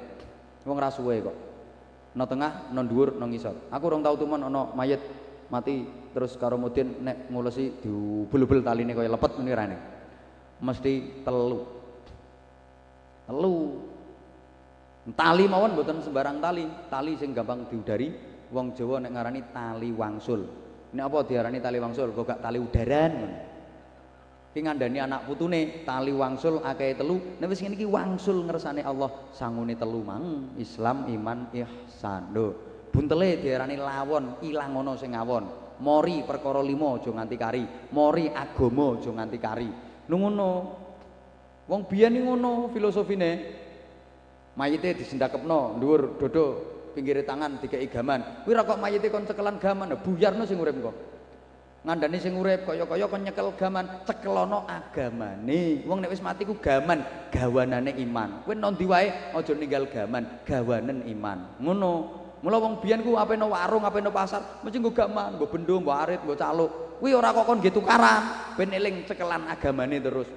Wong ra suwe kok. No tengah, no dhuwur, no ngisor. Aku urung tau tumen ana mayit mati terus karo mudin nek ngulesi diubul-ubul taline kaya lepet ngene rene. Mesti telu. Telu. Tali mawon mboten sembarang tali, tali sing gampang diudari. Wong Jawa nek ngarani tali wangsul. Ini apa diarani tali wangsul? Kok gak tali udaran ngono. Ki ngandani anak putune tali wangsul akeh telu. Nek wis ngene iki wangsul ngersane Allah sangune telu mang Islam, iman, ihsan. Lho, buntele diarani lawon, ilang ana sing ngawon. Mori perkara lima aja nganti kari. Mori agama aja nganti kari. Nu ngono. Wong biyen ngono filosofine. Mayite disendakepno dhuwur dodo pinggir tangan dikei gaman. Kuwi ra kok mayite kon cekelan gaman, buyarno sing urip kok. ngandani sing urip kaya-kaya kon nyekel gaman cekelono agamane. Wong nek wis mati ku gaman gawanane iman. Kowe ndi wae aja ninggal gaman gawanen iman. Ngono. Mula wong biyen ku ape no warung ape no pasar mesti nggo gaman nggo bendo nggo arit nggo caluk. Kuwi ora kok kon nggih tukaran. Ben eling cekelan agamane terus.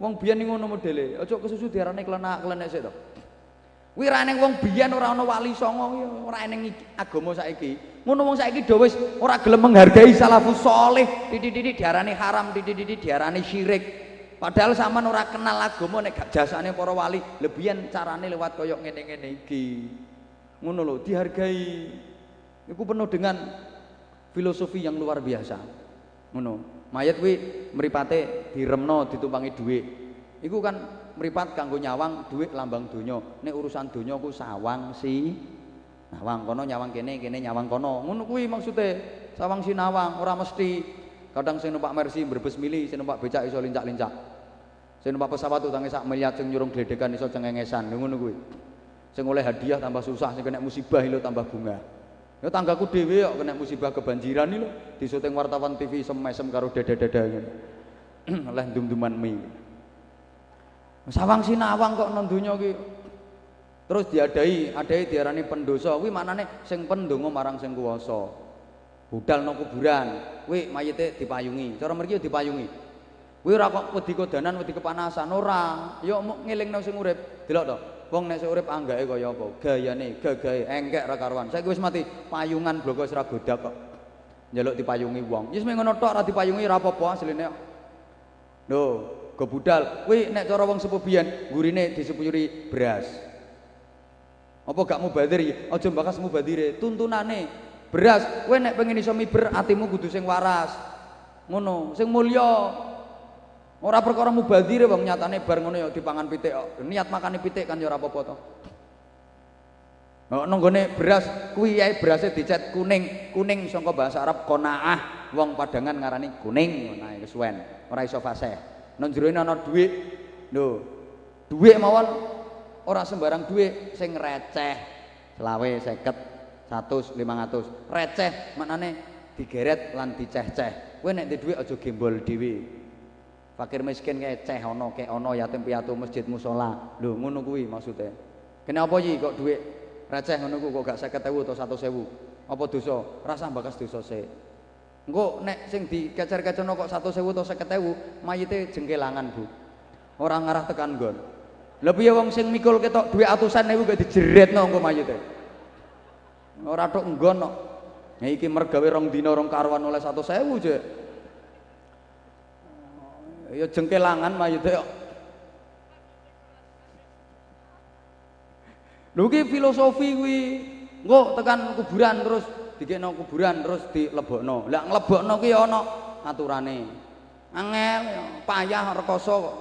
Wong biyen ngono modele aja kesusu diarani klenak klenek sik to kuwi ra ning wong biyen ora ana wali songo ora ning agama saiki Ngono wong saiki do wis ora gelem menghargai salafus saleh. Titik-titik diarani haram, titik-titik diarani syirik. Padahal sampean ora kenal agama nek gak jasane para wali, lebihan carane lewat koyok ngene-ngene iki. Ngono lho, dihargai. Iku penuh dengan filosofi yang luar biasa. Ngono. Mayat kuwi mripate diremno ditumpangi dhuwit. Iku kan mripat kanggo nyawang dhuwit lambang donya. Nek urusan donya ku sawang si Nawang kono nyawang kene, kene nyawang kono. Ngono kuwi maksude. Sawang sinawang ora mesti. Kadang sing numpak Mercy berbes mili, sing numpak becak iso lincak-lincak. Sing numpak pesawat utange sak miliar sing nyurung gledekan iso cengengesan. Ngono kuwi. Sing oleh hadiah tambah susah, sing kena musibah lho tambah bunga. Ya tanggaku dhewe kok kena musibah kebanjiran lho, disuting wartawan TV semesem karo dada-dada ngene. [clears throat] oleh dum-duman mie. Sawang sinawang kok nang donya ki terus diadai adai diarani pendosa. Kuwi maknane sing pendonga marang sing kuwasa. Budal nang kuburan. Kuwi mayite dipayungi. Cara mriki dipayungi. Kuwi ora kok wedi kodanan wedi kepanasan. Ora. Ya ngelingno sing urip. Delok to. Wong nek urip anggake kaya apa? Gayane gagahe engkek ra karuan. Saiki wis mati. Payungan bloko wis ra godak kok. Njaluk dipayungi wong. Wis ngono tok ora dipayungi ora apa-apa asline. Lho go budal kuwi nek cara wong sepuh biyen gurine disepuyuri beras Apa gak mubadzir ya? Aja mbakas mubadzire, tuntunane. Beras, kowe nek pengen iso miber atimu kudu sing waras. Ngono, sing mulya. Ora perkara mubadzir wong nyatane bar ngono ya dipangan pitik kok. Niat makane pitik kan ya ora apa-apa to. Beras kuwi ae berase dicet kuning, kuning saka bahasa Arab qanaah, wong padangan ngarani kuning ngono ae kesuwen, ora iso. Nang jero ana dhuwit. Lho, dhuwit mawon ora sembarang duit sing receh. Selawe seket satu lima ratus. Receh maknane digeret lan diceh-ceh. Kowe nek di duit aja gembol dhewe. Fakir miskin kayak ceh ono kayak ono yatim piatu masjid musola. Lho ngono kuwi maksudnya kenapa iki kok duit receh ngono kok gak seket ewu atau satu sewu apa dosa? Rasa bakas dosa sih engko nek sing dikecer-kecerno kok sewu atau seket ewu mayite jengkelangan bu orang ngarah tekan gon Lah piye wong sing mikul ketok dhuwit atusan niku gak dijeretno engko mayite. Ora tok nggon kok. Ya iki mergawe rong dina rong karuan oleh 100.000 jek. Ya jengkelangan mayite kok. Lho filosofi kuwi. Engko tekan kuburan terus dikekno kuburan terus dilebokno. Lah nglebokno kuwi ana aturane. Angel, payah rekoso kok.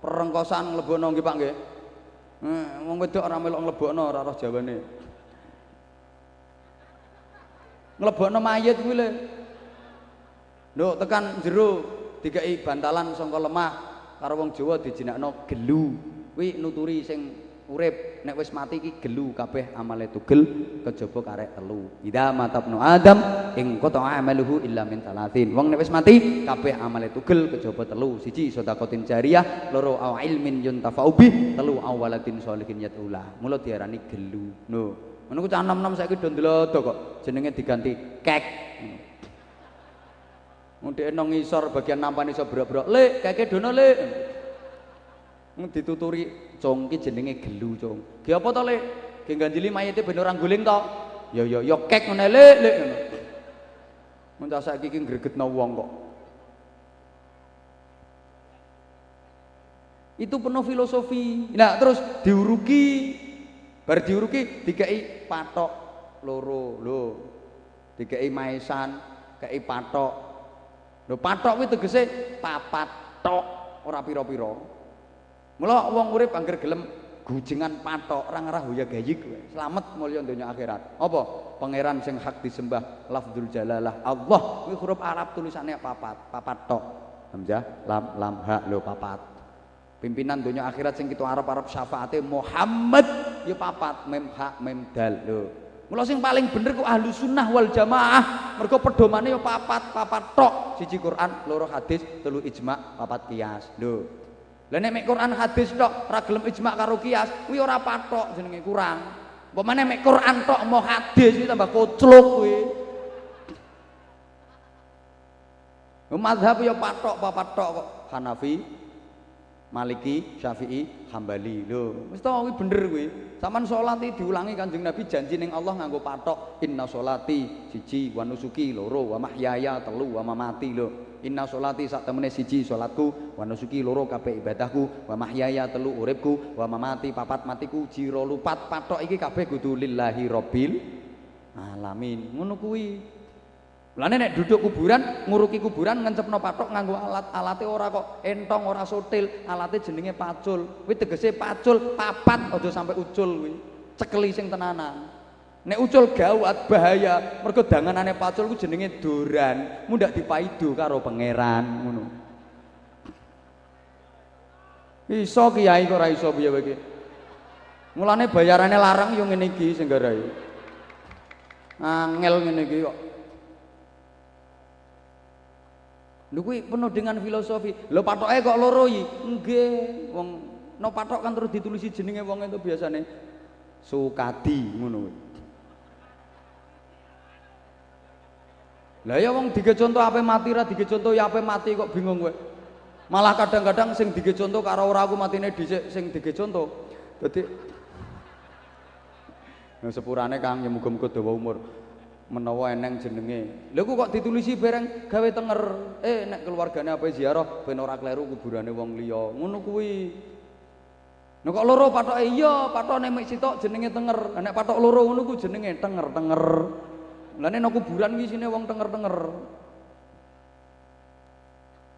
perengkosan nglebokno nggih Pak nggih. Eh, wong wedok ora melok nglebokno ora roh jawane. Nglebokno mayit kuwi lho. Lho tekan jero dikai bantalan sangka lemah karo wong Jawa dijinakno gelu. Kuwi nuturi sing urip. Nek wis mati iki gelu kabeh amale tugel kejaba karek telu. Ida matabnu adam ing qata amaluhu illa min talatin wong nek wis mati kabeh amale tugel kejaba telu. Siji sedekatin jariyah loro au ilmin yuntafa'u bih telu awalatin sholihin yatula. Mulo diarani gelu. No ngono ku cah nom-nom saiki do ndelodo kok. Jenenge diganti kek. Ndek nang ngisor bagian nampan iso brok-brok. Lek, keke dono, Lek. dituturi cung ki jenenge gelu cung. Ki apa to lek ki ganjili mayite ben ora guling to. Ya ya ya kek ngene lek lek ngono mun ta saiki ki gregetno wong kok. Itu penuh filosofi. Nah terus diuruki. Bar diuruki dikai patok loro. Lho dikai maesan kei patok. Lho patok kuwi tegese papat tok ora pira-pira Mula wong urip angger gelem gujengan patok ora ngarah hoya gayi kowe. Slamet mulya donya akhirat. Apa? Pangeran sing hak disembah lafdzul jalalah Allah. Kuwi huruf Arab tulisannya papat, papat tok. Hamzah, lam, lam, ha, lo papat. Pimpinan donya akhirat sing kita Arab-Arab syafaate Muhammad ya papat, mem ha, mem dal lho. Mula sing paling bener ku ahlu sunnah wal jamaah. Mergo pedomane ya papat, papat tok. Siji Quran, loro hadis, telu ijma, papat kias. Lho. Lah nek mek Quran hadis tok ora gelem ijma karo kias, kuwi ora patok jenenge kurang. Pemane mek Quran tok mau hadis iki tambah kocluk kuwi. Mazhab ya patok papat tok kok. Hanafi, Maliki, Syafi'i, Hambali. Lho, wis to kuwi bener kuwi. Saman salat diulangi Kanjeng Nabi janji ning Allah nganggo patok. Inna sholati siji wa nusuki loro wa mahyaya telu wa mamati lho. Inna sholati sak temene siji salatku wa nusuki loro kabeh ibadahku wa mahyaya telu uripku wa mamati papat matiku jiro lupat patok iki kabeh kudu lillahi rabbil alamin ngono kuwi Lane nek duduk kuburan, nguruki kuburan ngencepno patok nganggo alat. Alate ora kok entong, ora sotil, alate jenenge pacul. Kuwi tegese pacul papat aja sampai ucul kuwi. Cekeli sing tenanan. Nek ucul gawat bahaya, mergo danganane pacul ku jenenge doran, mundak dipaido karo pangeran ngono. Iso kiai kok ora iso piye wae Mulane bayarane larang yo ngene iki sing garai. Angel ngene iki kok. Lho kuwi penuh dengan filosofi. Lho patoke kok loro iki? Nggih, wong no patok kan terus ditulisi jenenge wong itu biasane Sukadi ngono kuwi. Lah ya wong dige contoh apa mati ra dige contoh ya apa mati kok bingung kowe. Malah kadang-kadang sing dige contoh karo ora aku matine dhisik sing dige contoh. Dadi Nah sepurane Kang ya muga-muga dawa umur. Menawa eneng jenenge. Lha kok ditulisi bareng gawe tenger. Eh nek keluargane apa ziarah ben ora kleru kuburane wong liya. Ngono kuwi. Nek kok loro patoke iya, patone mek sitok jenenge tenger. Nek patok loro ngono ku jenenge tenger-tenger. Lah nek kuburan kuwi sine wong tenger-tenger.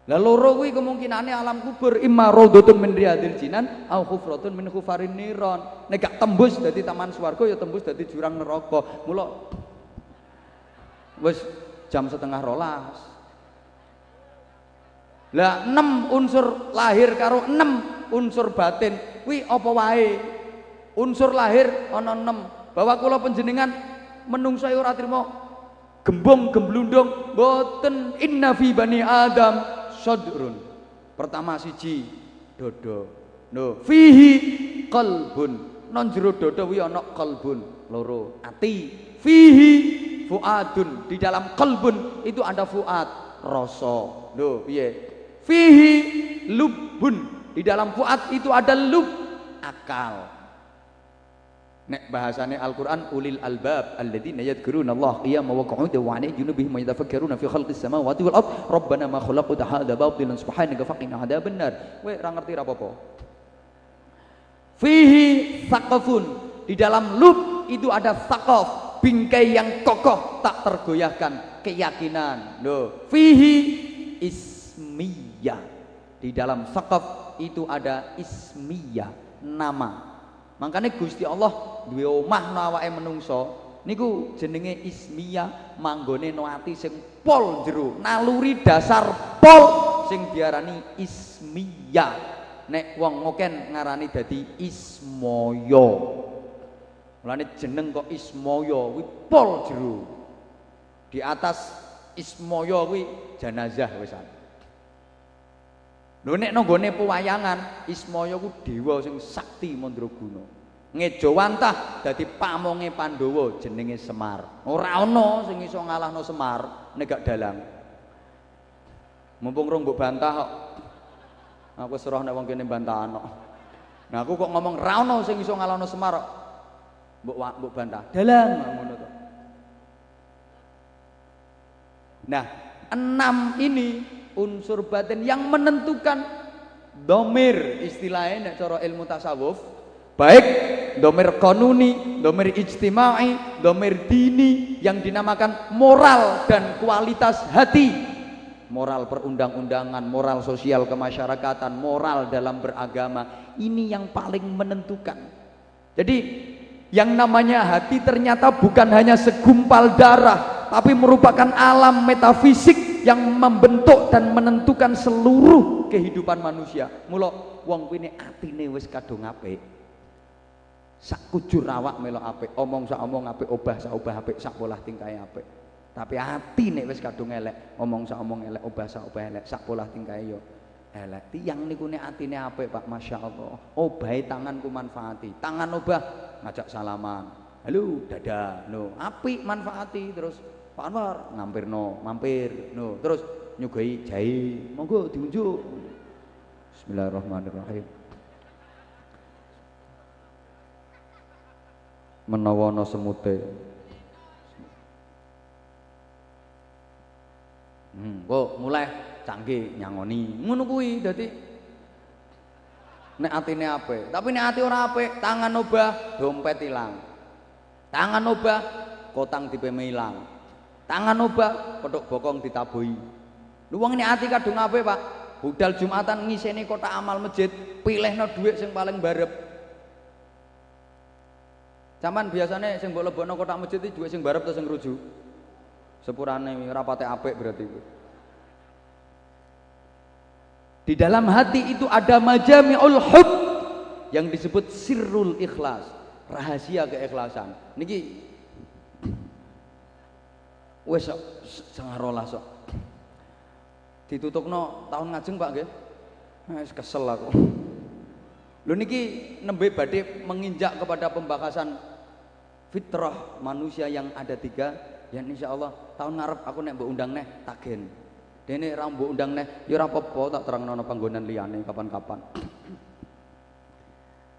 Lah loro kuwi kemungkinane alam kubur imma raudhatun min riyadil jinan au khufratun min khufarin niron. Nek gak tembus dadi taman swarga ya tembus dadi jurang neraka. Mula wis jam setengah rolas. Lah enam unsur lahir karo enam unsur batin kuwi apa wae? Unsur lahir ana enam. Bahwa kula panjenengan menungso ora trimo. Gembung gemblundung boten inna fi bani adam sadrun. Pertama siji dodo. No fihi qalbun. Non jero dodo kuwi ana qalbun. Loro ati. Fihi fuadun. Di dalam qalbun itu ada fuad rasa. Lho piye? Fihi lubun di dalam fuad itu ada lub akal Nek bahasane Al-Qur'an ulil albab alladzina yadhkuruna Allah qiyaman wa qu'udan wa 'ala junubihim yatafakkaruna fi khalqis samawati wal ard rabbana ma khalaqta hadza batilan subhanaka faqina adzaban nar. Kowe ora ngerti apa apa. Fihi saqafun. Di dalam lub itu ada saqaf, bingkai yang kokoh tak tergoyahkan, keyakinan. Loh, fihi ismiyah. Di dalam saqaf itu ada ismiyah, nama Makanya Gusti Allah duwe omah no awake menungso niku jenenge ismiyah manggone no ati sing pol jero naluri dasar pol sing diarani ismiyah nek wong ngoken ngarani dadi ismoyo. Mulane jeneng kok ismoyo kuwi pol jero. Di atas ismoyo kuwi jenazah wisan Lho nek nanggone pewayangan Ismaya ku dewa sing sakti mandraguna. Ngejawantah dadi pamonge Pandhawa jenenge Semar. Ora ana sing iso ngalahno Semar nek gak dalang. Mumpung rong mbok bantah kok. Aku serah nek wong kene bantahan kok. Nah aku kok ngomong ra ono sing iso ngalahno Semar kok. Mbok mbok bantah. Dalang ngono to. Nah, enam ini unsur batin yang menentukan domir istilahnya cara ilmu tasawuf baik domir konuni, domir ijtimai, domir dini yang dinamakan moral dan kualitas hati moral perundang-undangan, moral sosial kemasyarakatan, moral dalam beragama. Ini yang paling menentukan. Jadi yang namanya hati ternyata bukan hanya segumpal darah, tapi merupakan alam metafisik yang membentuk dan menentukan seluruh kehidupan manusia. Mula wong kuwi atine wis kadung apik. Sak kujur awak melok apik, omong sak omong apik, obah sak obah apik, sak polah tingkahe apik. Tapi hati nek wis kadung elek, ngomong sak omong elek, obah sak obah elek, sak pola tingkahe yo elek. Tiyang niku nek atine apik, Pak, Masya Allah. Obahe tanganku manfaati. Tangan obah ngajak salaman. Halo, dada. No, apik manfaati terus Pak Anwar ngampirno, mampir. No, terus nyugoi jahe. Monggo diunjuk. Bismillahirrahmanirrahim. Menawa ana semute Hmm, kok mulai canggih nyangoni. Ngono kuwi dadi nek atine. Tapi nek ati ora apik, tangan obah, dompet ilang. Tangan obah, kotang dipeme ilang. Tangan obah, petuk bokong ditabuhi. Lu wong nek ati kadung apik, Pak. Budal Jumatan ngiseni kotak amal masjid, pilihno dhuwit sing paling barep. Zaman biasanya sing mbok lebokno kotak masjid iki dhuwit sing barep atau sing rujuk? Sepurane rapate apik berarti itu. Di dalam hati itu ada majami'ul hub yang disebut sirrul ikhlas, rahasia keikhlasan. Niki wes sok setengah rolas sok. Ditutupno tahun ngajeng Pak nggih. Wis kesel aku. Lho niki nembe badhe menginjak kepada pembahasan fitrah manusia yang ada tiga yang insya Allah tahun ngarep aku nek undang neh tagen dene ra undang neh ya ora apa-apa tak terangno panggonan liyane kapan-kapan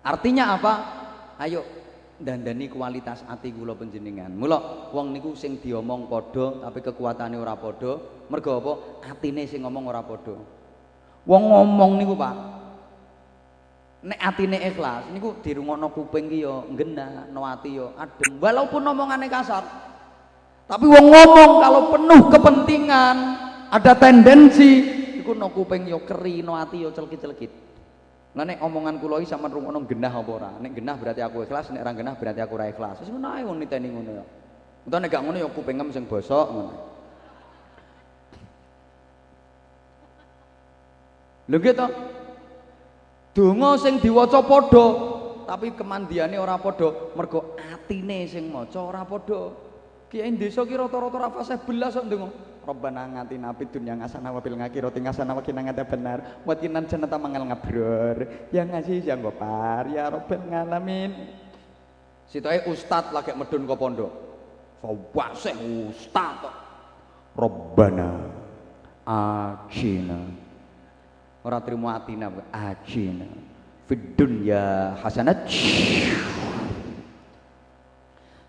artinya apa ayo dandani kualitas ati kula panjenengan. Mula wong niku sing diomong padha tapi kekuatane ora padha. Mergo apa? Atine sing ngomong ora padha. Wong ngomong niku Pak nek atine ikhlas niku dirungokno kuping ki ya no ati ya adem. Walaupun omongane kasar tapi wong ngomong kalau penuh kepentingan, ada tendensi iku no kuping yo keri, no ati yo celkit-celkit. Nah nek omongan kula iki sampean rungono genah apa ora? Nek genah berarti aku ikhlas, nek ora genah berarti aku ora ikhlas. Wis ngono ae wong niteni ngono ya. Entah nek gak ngono ya kupingem sing bosok ngono. Lho gitu. Donga sing diwaca padha, tapi kemandiane ora padha, mergo atine sing maca ora padha. Kiai desa ki rata-rata ra fasih belas kok ndonga. Rabbana ngatina fid dunya hasanah wa fil akhirati hasanah wa qina adzabannar. Wa qina jannata mangal ngabrur. Ya ngasih yang gopar ya rabbal ngalamin. Sitoke ustad lagi medun ke pondok. Fawasih ustad. Rabbana ajina. Ora trimo atina ajina. Fid dunya hasanah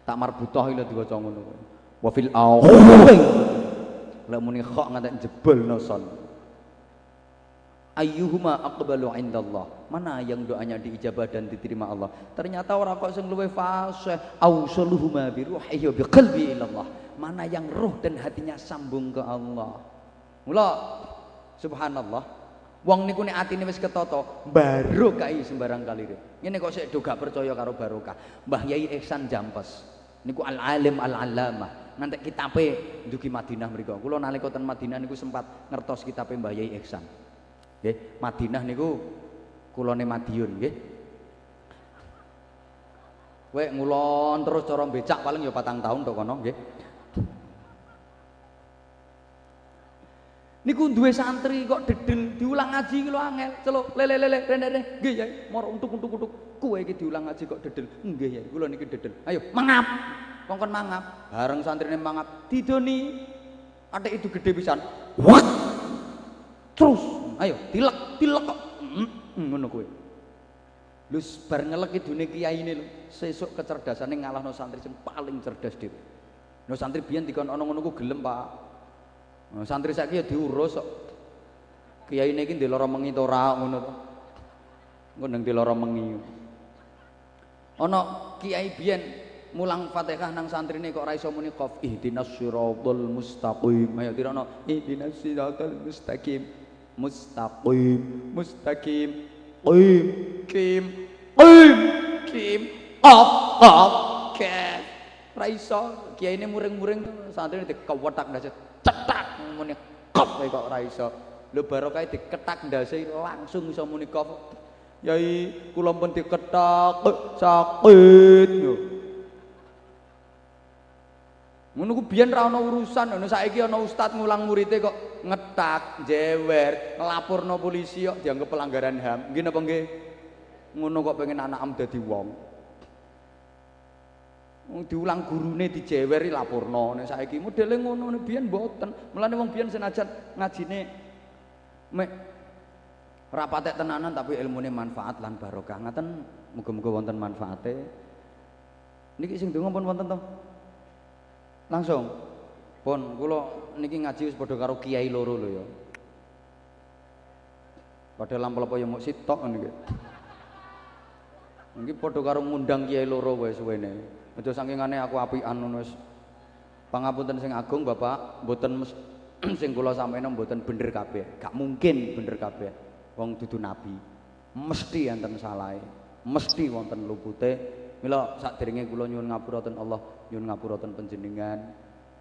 tak marbutah ila diwaca ngono. Wa fil la muni khok ngantek jebol noson ayyuhuma aqbalu indallah. Mana yang doanya diijabah dan diterima Allah? Ternyata orang kok sing luwih fasih. Ausaluhuma bi ruhihi bi qalbi ilallah mana yang roh dan hatinya sambung ke Allah? Mula. Subhanallah Wong niku nek atine wis ketata, baru kai sembarang kali. Ngene kok sik do gak percaya karo barokah. Mbah Yai Ihsan Jampes. Niku al-alim al-allamah. Nanti kitabe dugi Madinah mriku. Kula nalika ten Madinah niku sempat ngertos kitabe Mbah Yai Ihsan. Nggih, Madinah niku kulone Madiun nggih. Kowe ngulon terus cara becak paling ya patang tahun tok kono nggih. Niku duwe santri kok dedel diulang ngaji lho angel. Celuk lele lele rene rene. Nggih ya, moro untuk untuk untuk. Kowe iki diulang ngaji kok dedel. Nggih ya, kula niki dedel. Ayo mangap. Kongkon mangap. Bareng santrine mangap didoni. Atik itu gede pisan. Wak. terus ayo tilek tilek kok ngono kuwi Lho bar ngelek idune ini lho, sesuk kecerdasane ngalahno santri sing paling cerdas dhewe. No santri biyen dikon ana ngono ku gelem, Pak. No, santri saiki ya diurus kok. Kiai ini iki ndeloro mengi to ora ngono to. Engko nang mengi. Ana kiai biyen mulang Fatihah nang santrine kok ora iso muni qaf ihdinas siratal mustaqim. Ayo tirono ihdinas siratal mustaqim. Mustaqim, mustaqim. Qim, kim, qim, kim. Qaf, qaf, kaf. Ora. Kiai ini muring-muring santrine dikewetak ndase. Cetak muni qaf kok ora iso. Lho barokah diketak ndase langsung iso muni qaf. Yai kula pun diketak sakit yo. Ngono ku biyen ra ana urusan, ngono saiki ana ustaz ngulang muridé kok ngetak, jewer, nglaporno polisi kok dianggap pelanggaran HAM. Nggih napa nggih? Ngono kok pengen anak am dadi wong. Diulang gurune dijeweri laporno. Nek saiki modele ngono biyen mboten. Mulane wong biyen senajan ngajine mek rapatek tenanan tapi ilmune manfaat lan barokah. Ngaten muga-muga wonten manfaate. Niki sing donga pun wonten to? Langsung. Pun kula niki ngaji wis padha karo kiai loro lho ya. Padahal lampel apa ya muk sitok niki. Niki padha karo ngundang kiai loro wae suwene. Aja sangkingane aku apian ngono wis. Pangapunten sing agung Bapak, mboten [clears throat] sing kula sampeyan mboten bener kabeh. Gak mungkin bener kabeh. Wong dudu nabi. Mesti enten salahe. Mesti wonten lupute. Mila sakderenge kula nyuwun ngapuraken Allah, nyuwun ngapuraken panjenengan.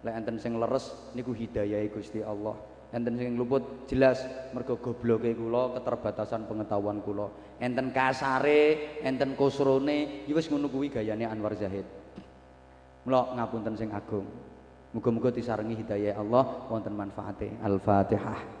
Lek enten sing leres niku hidayahe Gusti Allah. Enten sing luput jelas mergo gobloke kula, keterbatasan pengetahuan kula. Enten kasare, enten kosrone, ya wis ngono kuwi gayane Anwar Zahid. Mula ngapunten sing agung. Muga-muga disarengi hidayah Allah wonten manfaate. Al-Fatihah.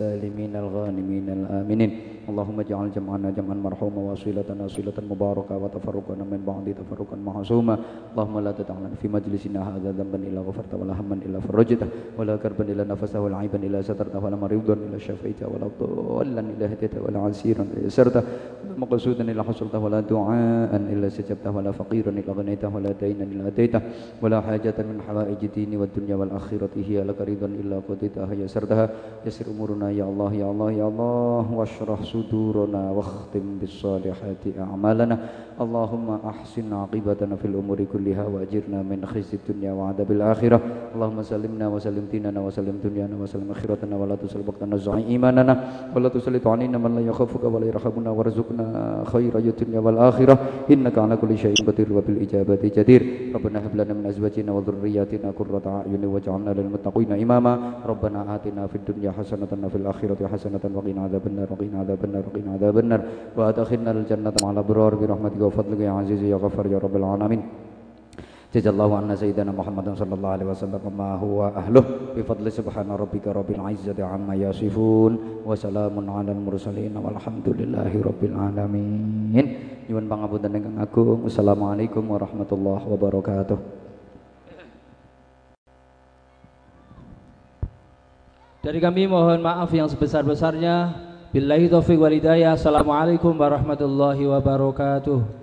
السالمين الغانمين الآمنين اللهم اجعل جمعنا جمعا مرحوما وصلتنا صلة مباركة وتفرقنا من بعد تفرقا معصوما اللهم لا تدع لنا في مجلسنا هذا ذنبا إلا غفرته ولا هما إلا فرجته ولا كربا إلا نفسه ولا عيبا إلا سترته ولا مريضا إلا شفيته ولا ضالا إلا هديته ولا عسيرا إلا يسرته ولا مقصودا إلا حصلته ولا دعاء إلا استجبته ولا فقيرا إلا غنيته ولا دينا إلا أتيته ولا حاجة من حوائج الدين والدنيا والآخرة هي لك رضا إلا قضيتها يسرتها يسر أمورنا Ya Allah Ya Allah Ya Allah Washrah sudurana Wakhtim bisalihati a'malana. Allahumma ahsin aqibatana fil umuri kulliha Wa min khizid dunya wa adabil akhirah. Allahumma salimna wa salim dinana Wa salim dunyana wa salim akhiratana Wa la tusalib zu'i imanana Wa la tusalib anina man la yakhafuka Wa la irhamuna warzuqna khaira ya dunya wal akhirah. Innaka ala kulli syai'in qadir Wa bil ijabati jadir. Rabbana hablana min azwajina wa dhurriyatina Qurrata a'yuni waj'alna lil muttaqina imama. Rabbana atina fid dunya hasanatan fil fil akhirati hasanatan wa qina adzabannar wa qina adzabannar wa qina adzabannar wa adkhilna al jannata ma'al abrar bi rahmatika wa fadlika ya aziz ya ghaffar ya rabbal alamin jazakallahu anna sayyidana muhammadan sallallahu alaihi wasallam ma huwa ahluh bi fadli subhana rabbika rabbil izzati amma yasifun wa salamun alal mursalin walhamdulillahi rabbil alamin nyuwun pangapunten ingkang agung. Assalamualaikum warahmatullahi wabarakatuh.
Dari kami mohon maaf yang sebesar-besarnya. Billahi taufiq wal hidayah. Assalamualaikum warahmatullahi wabarakatuh.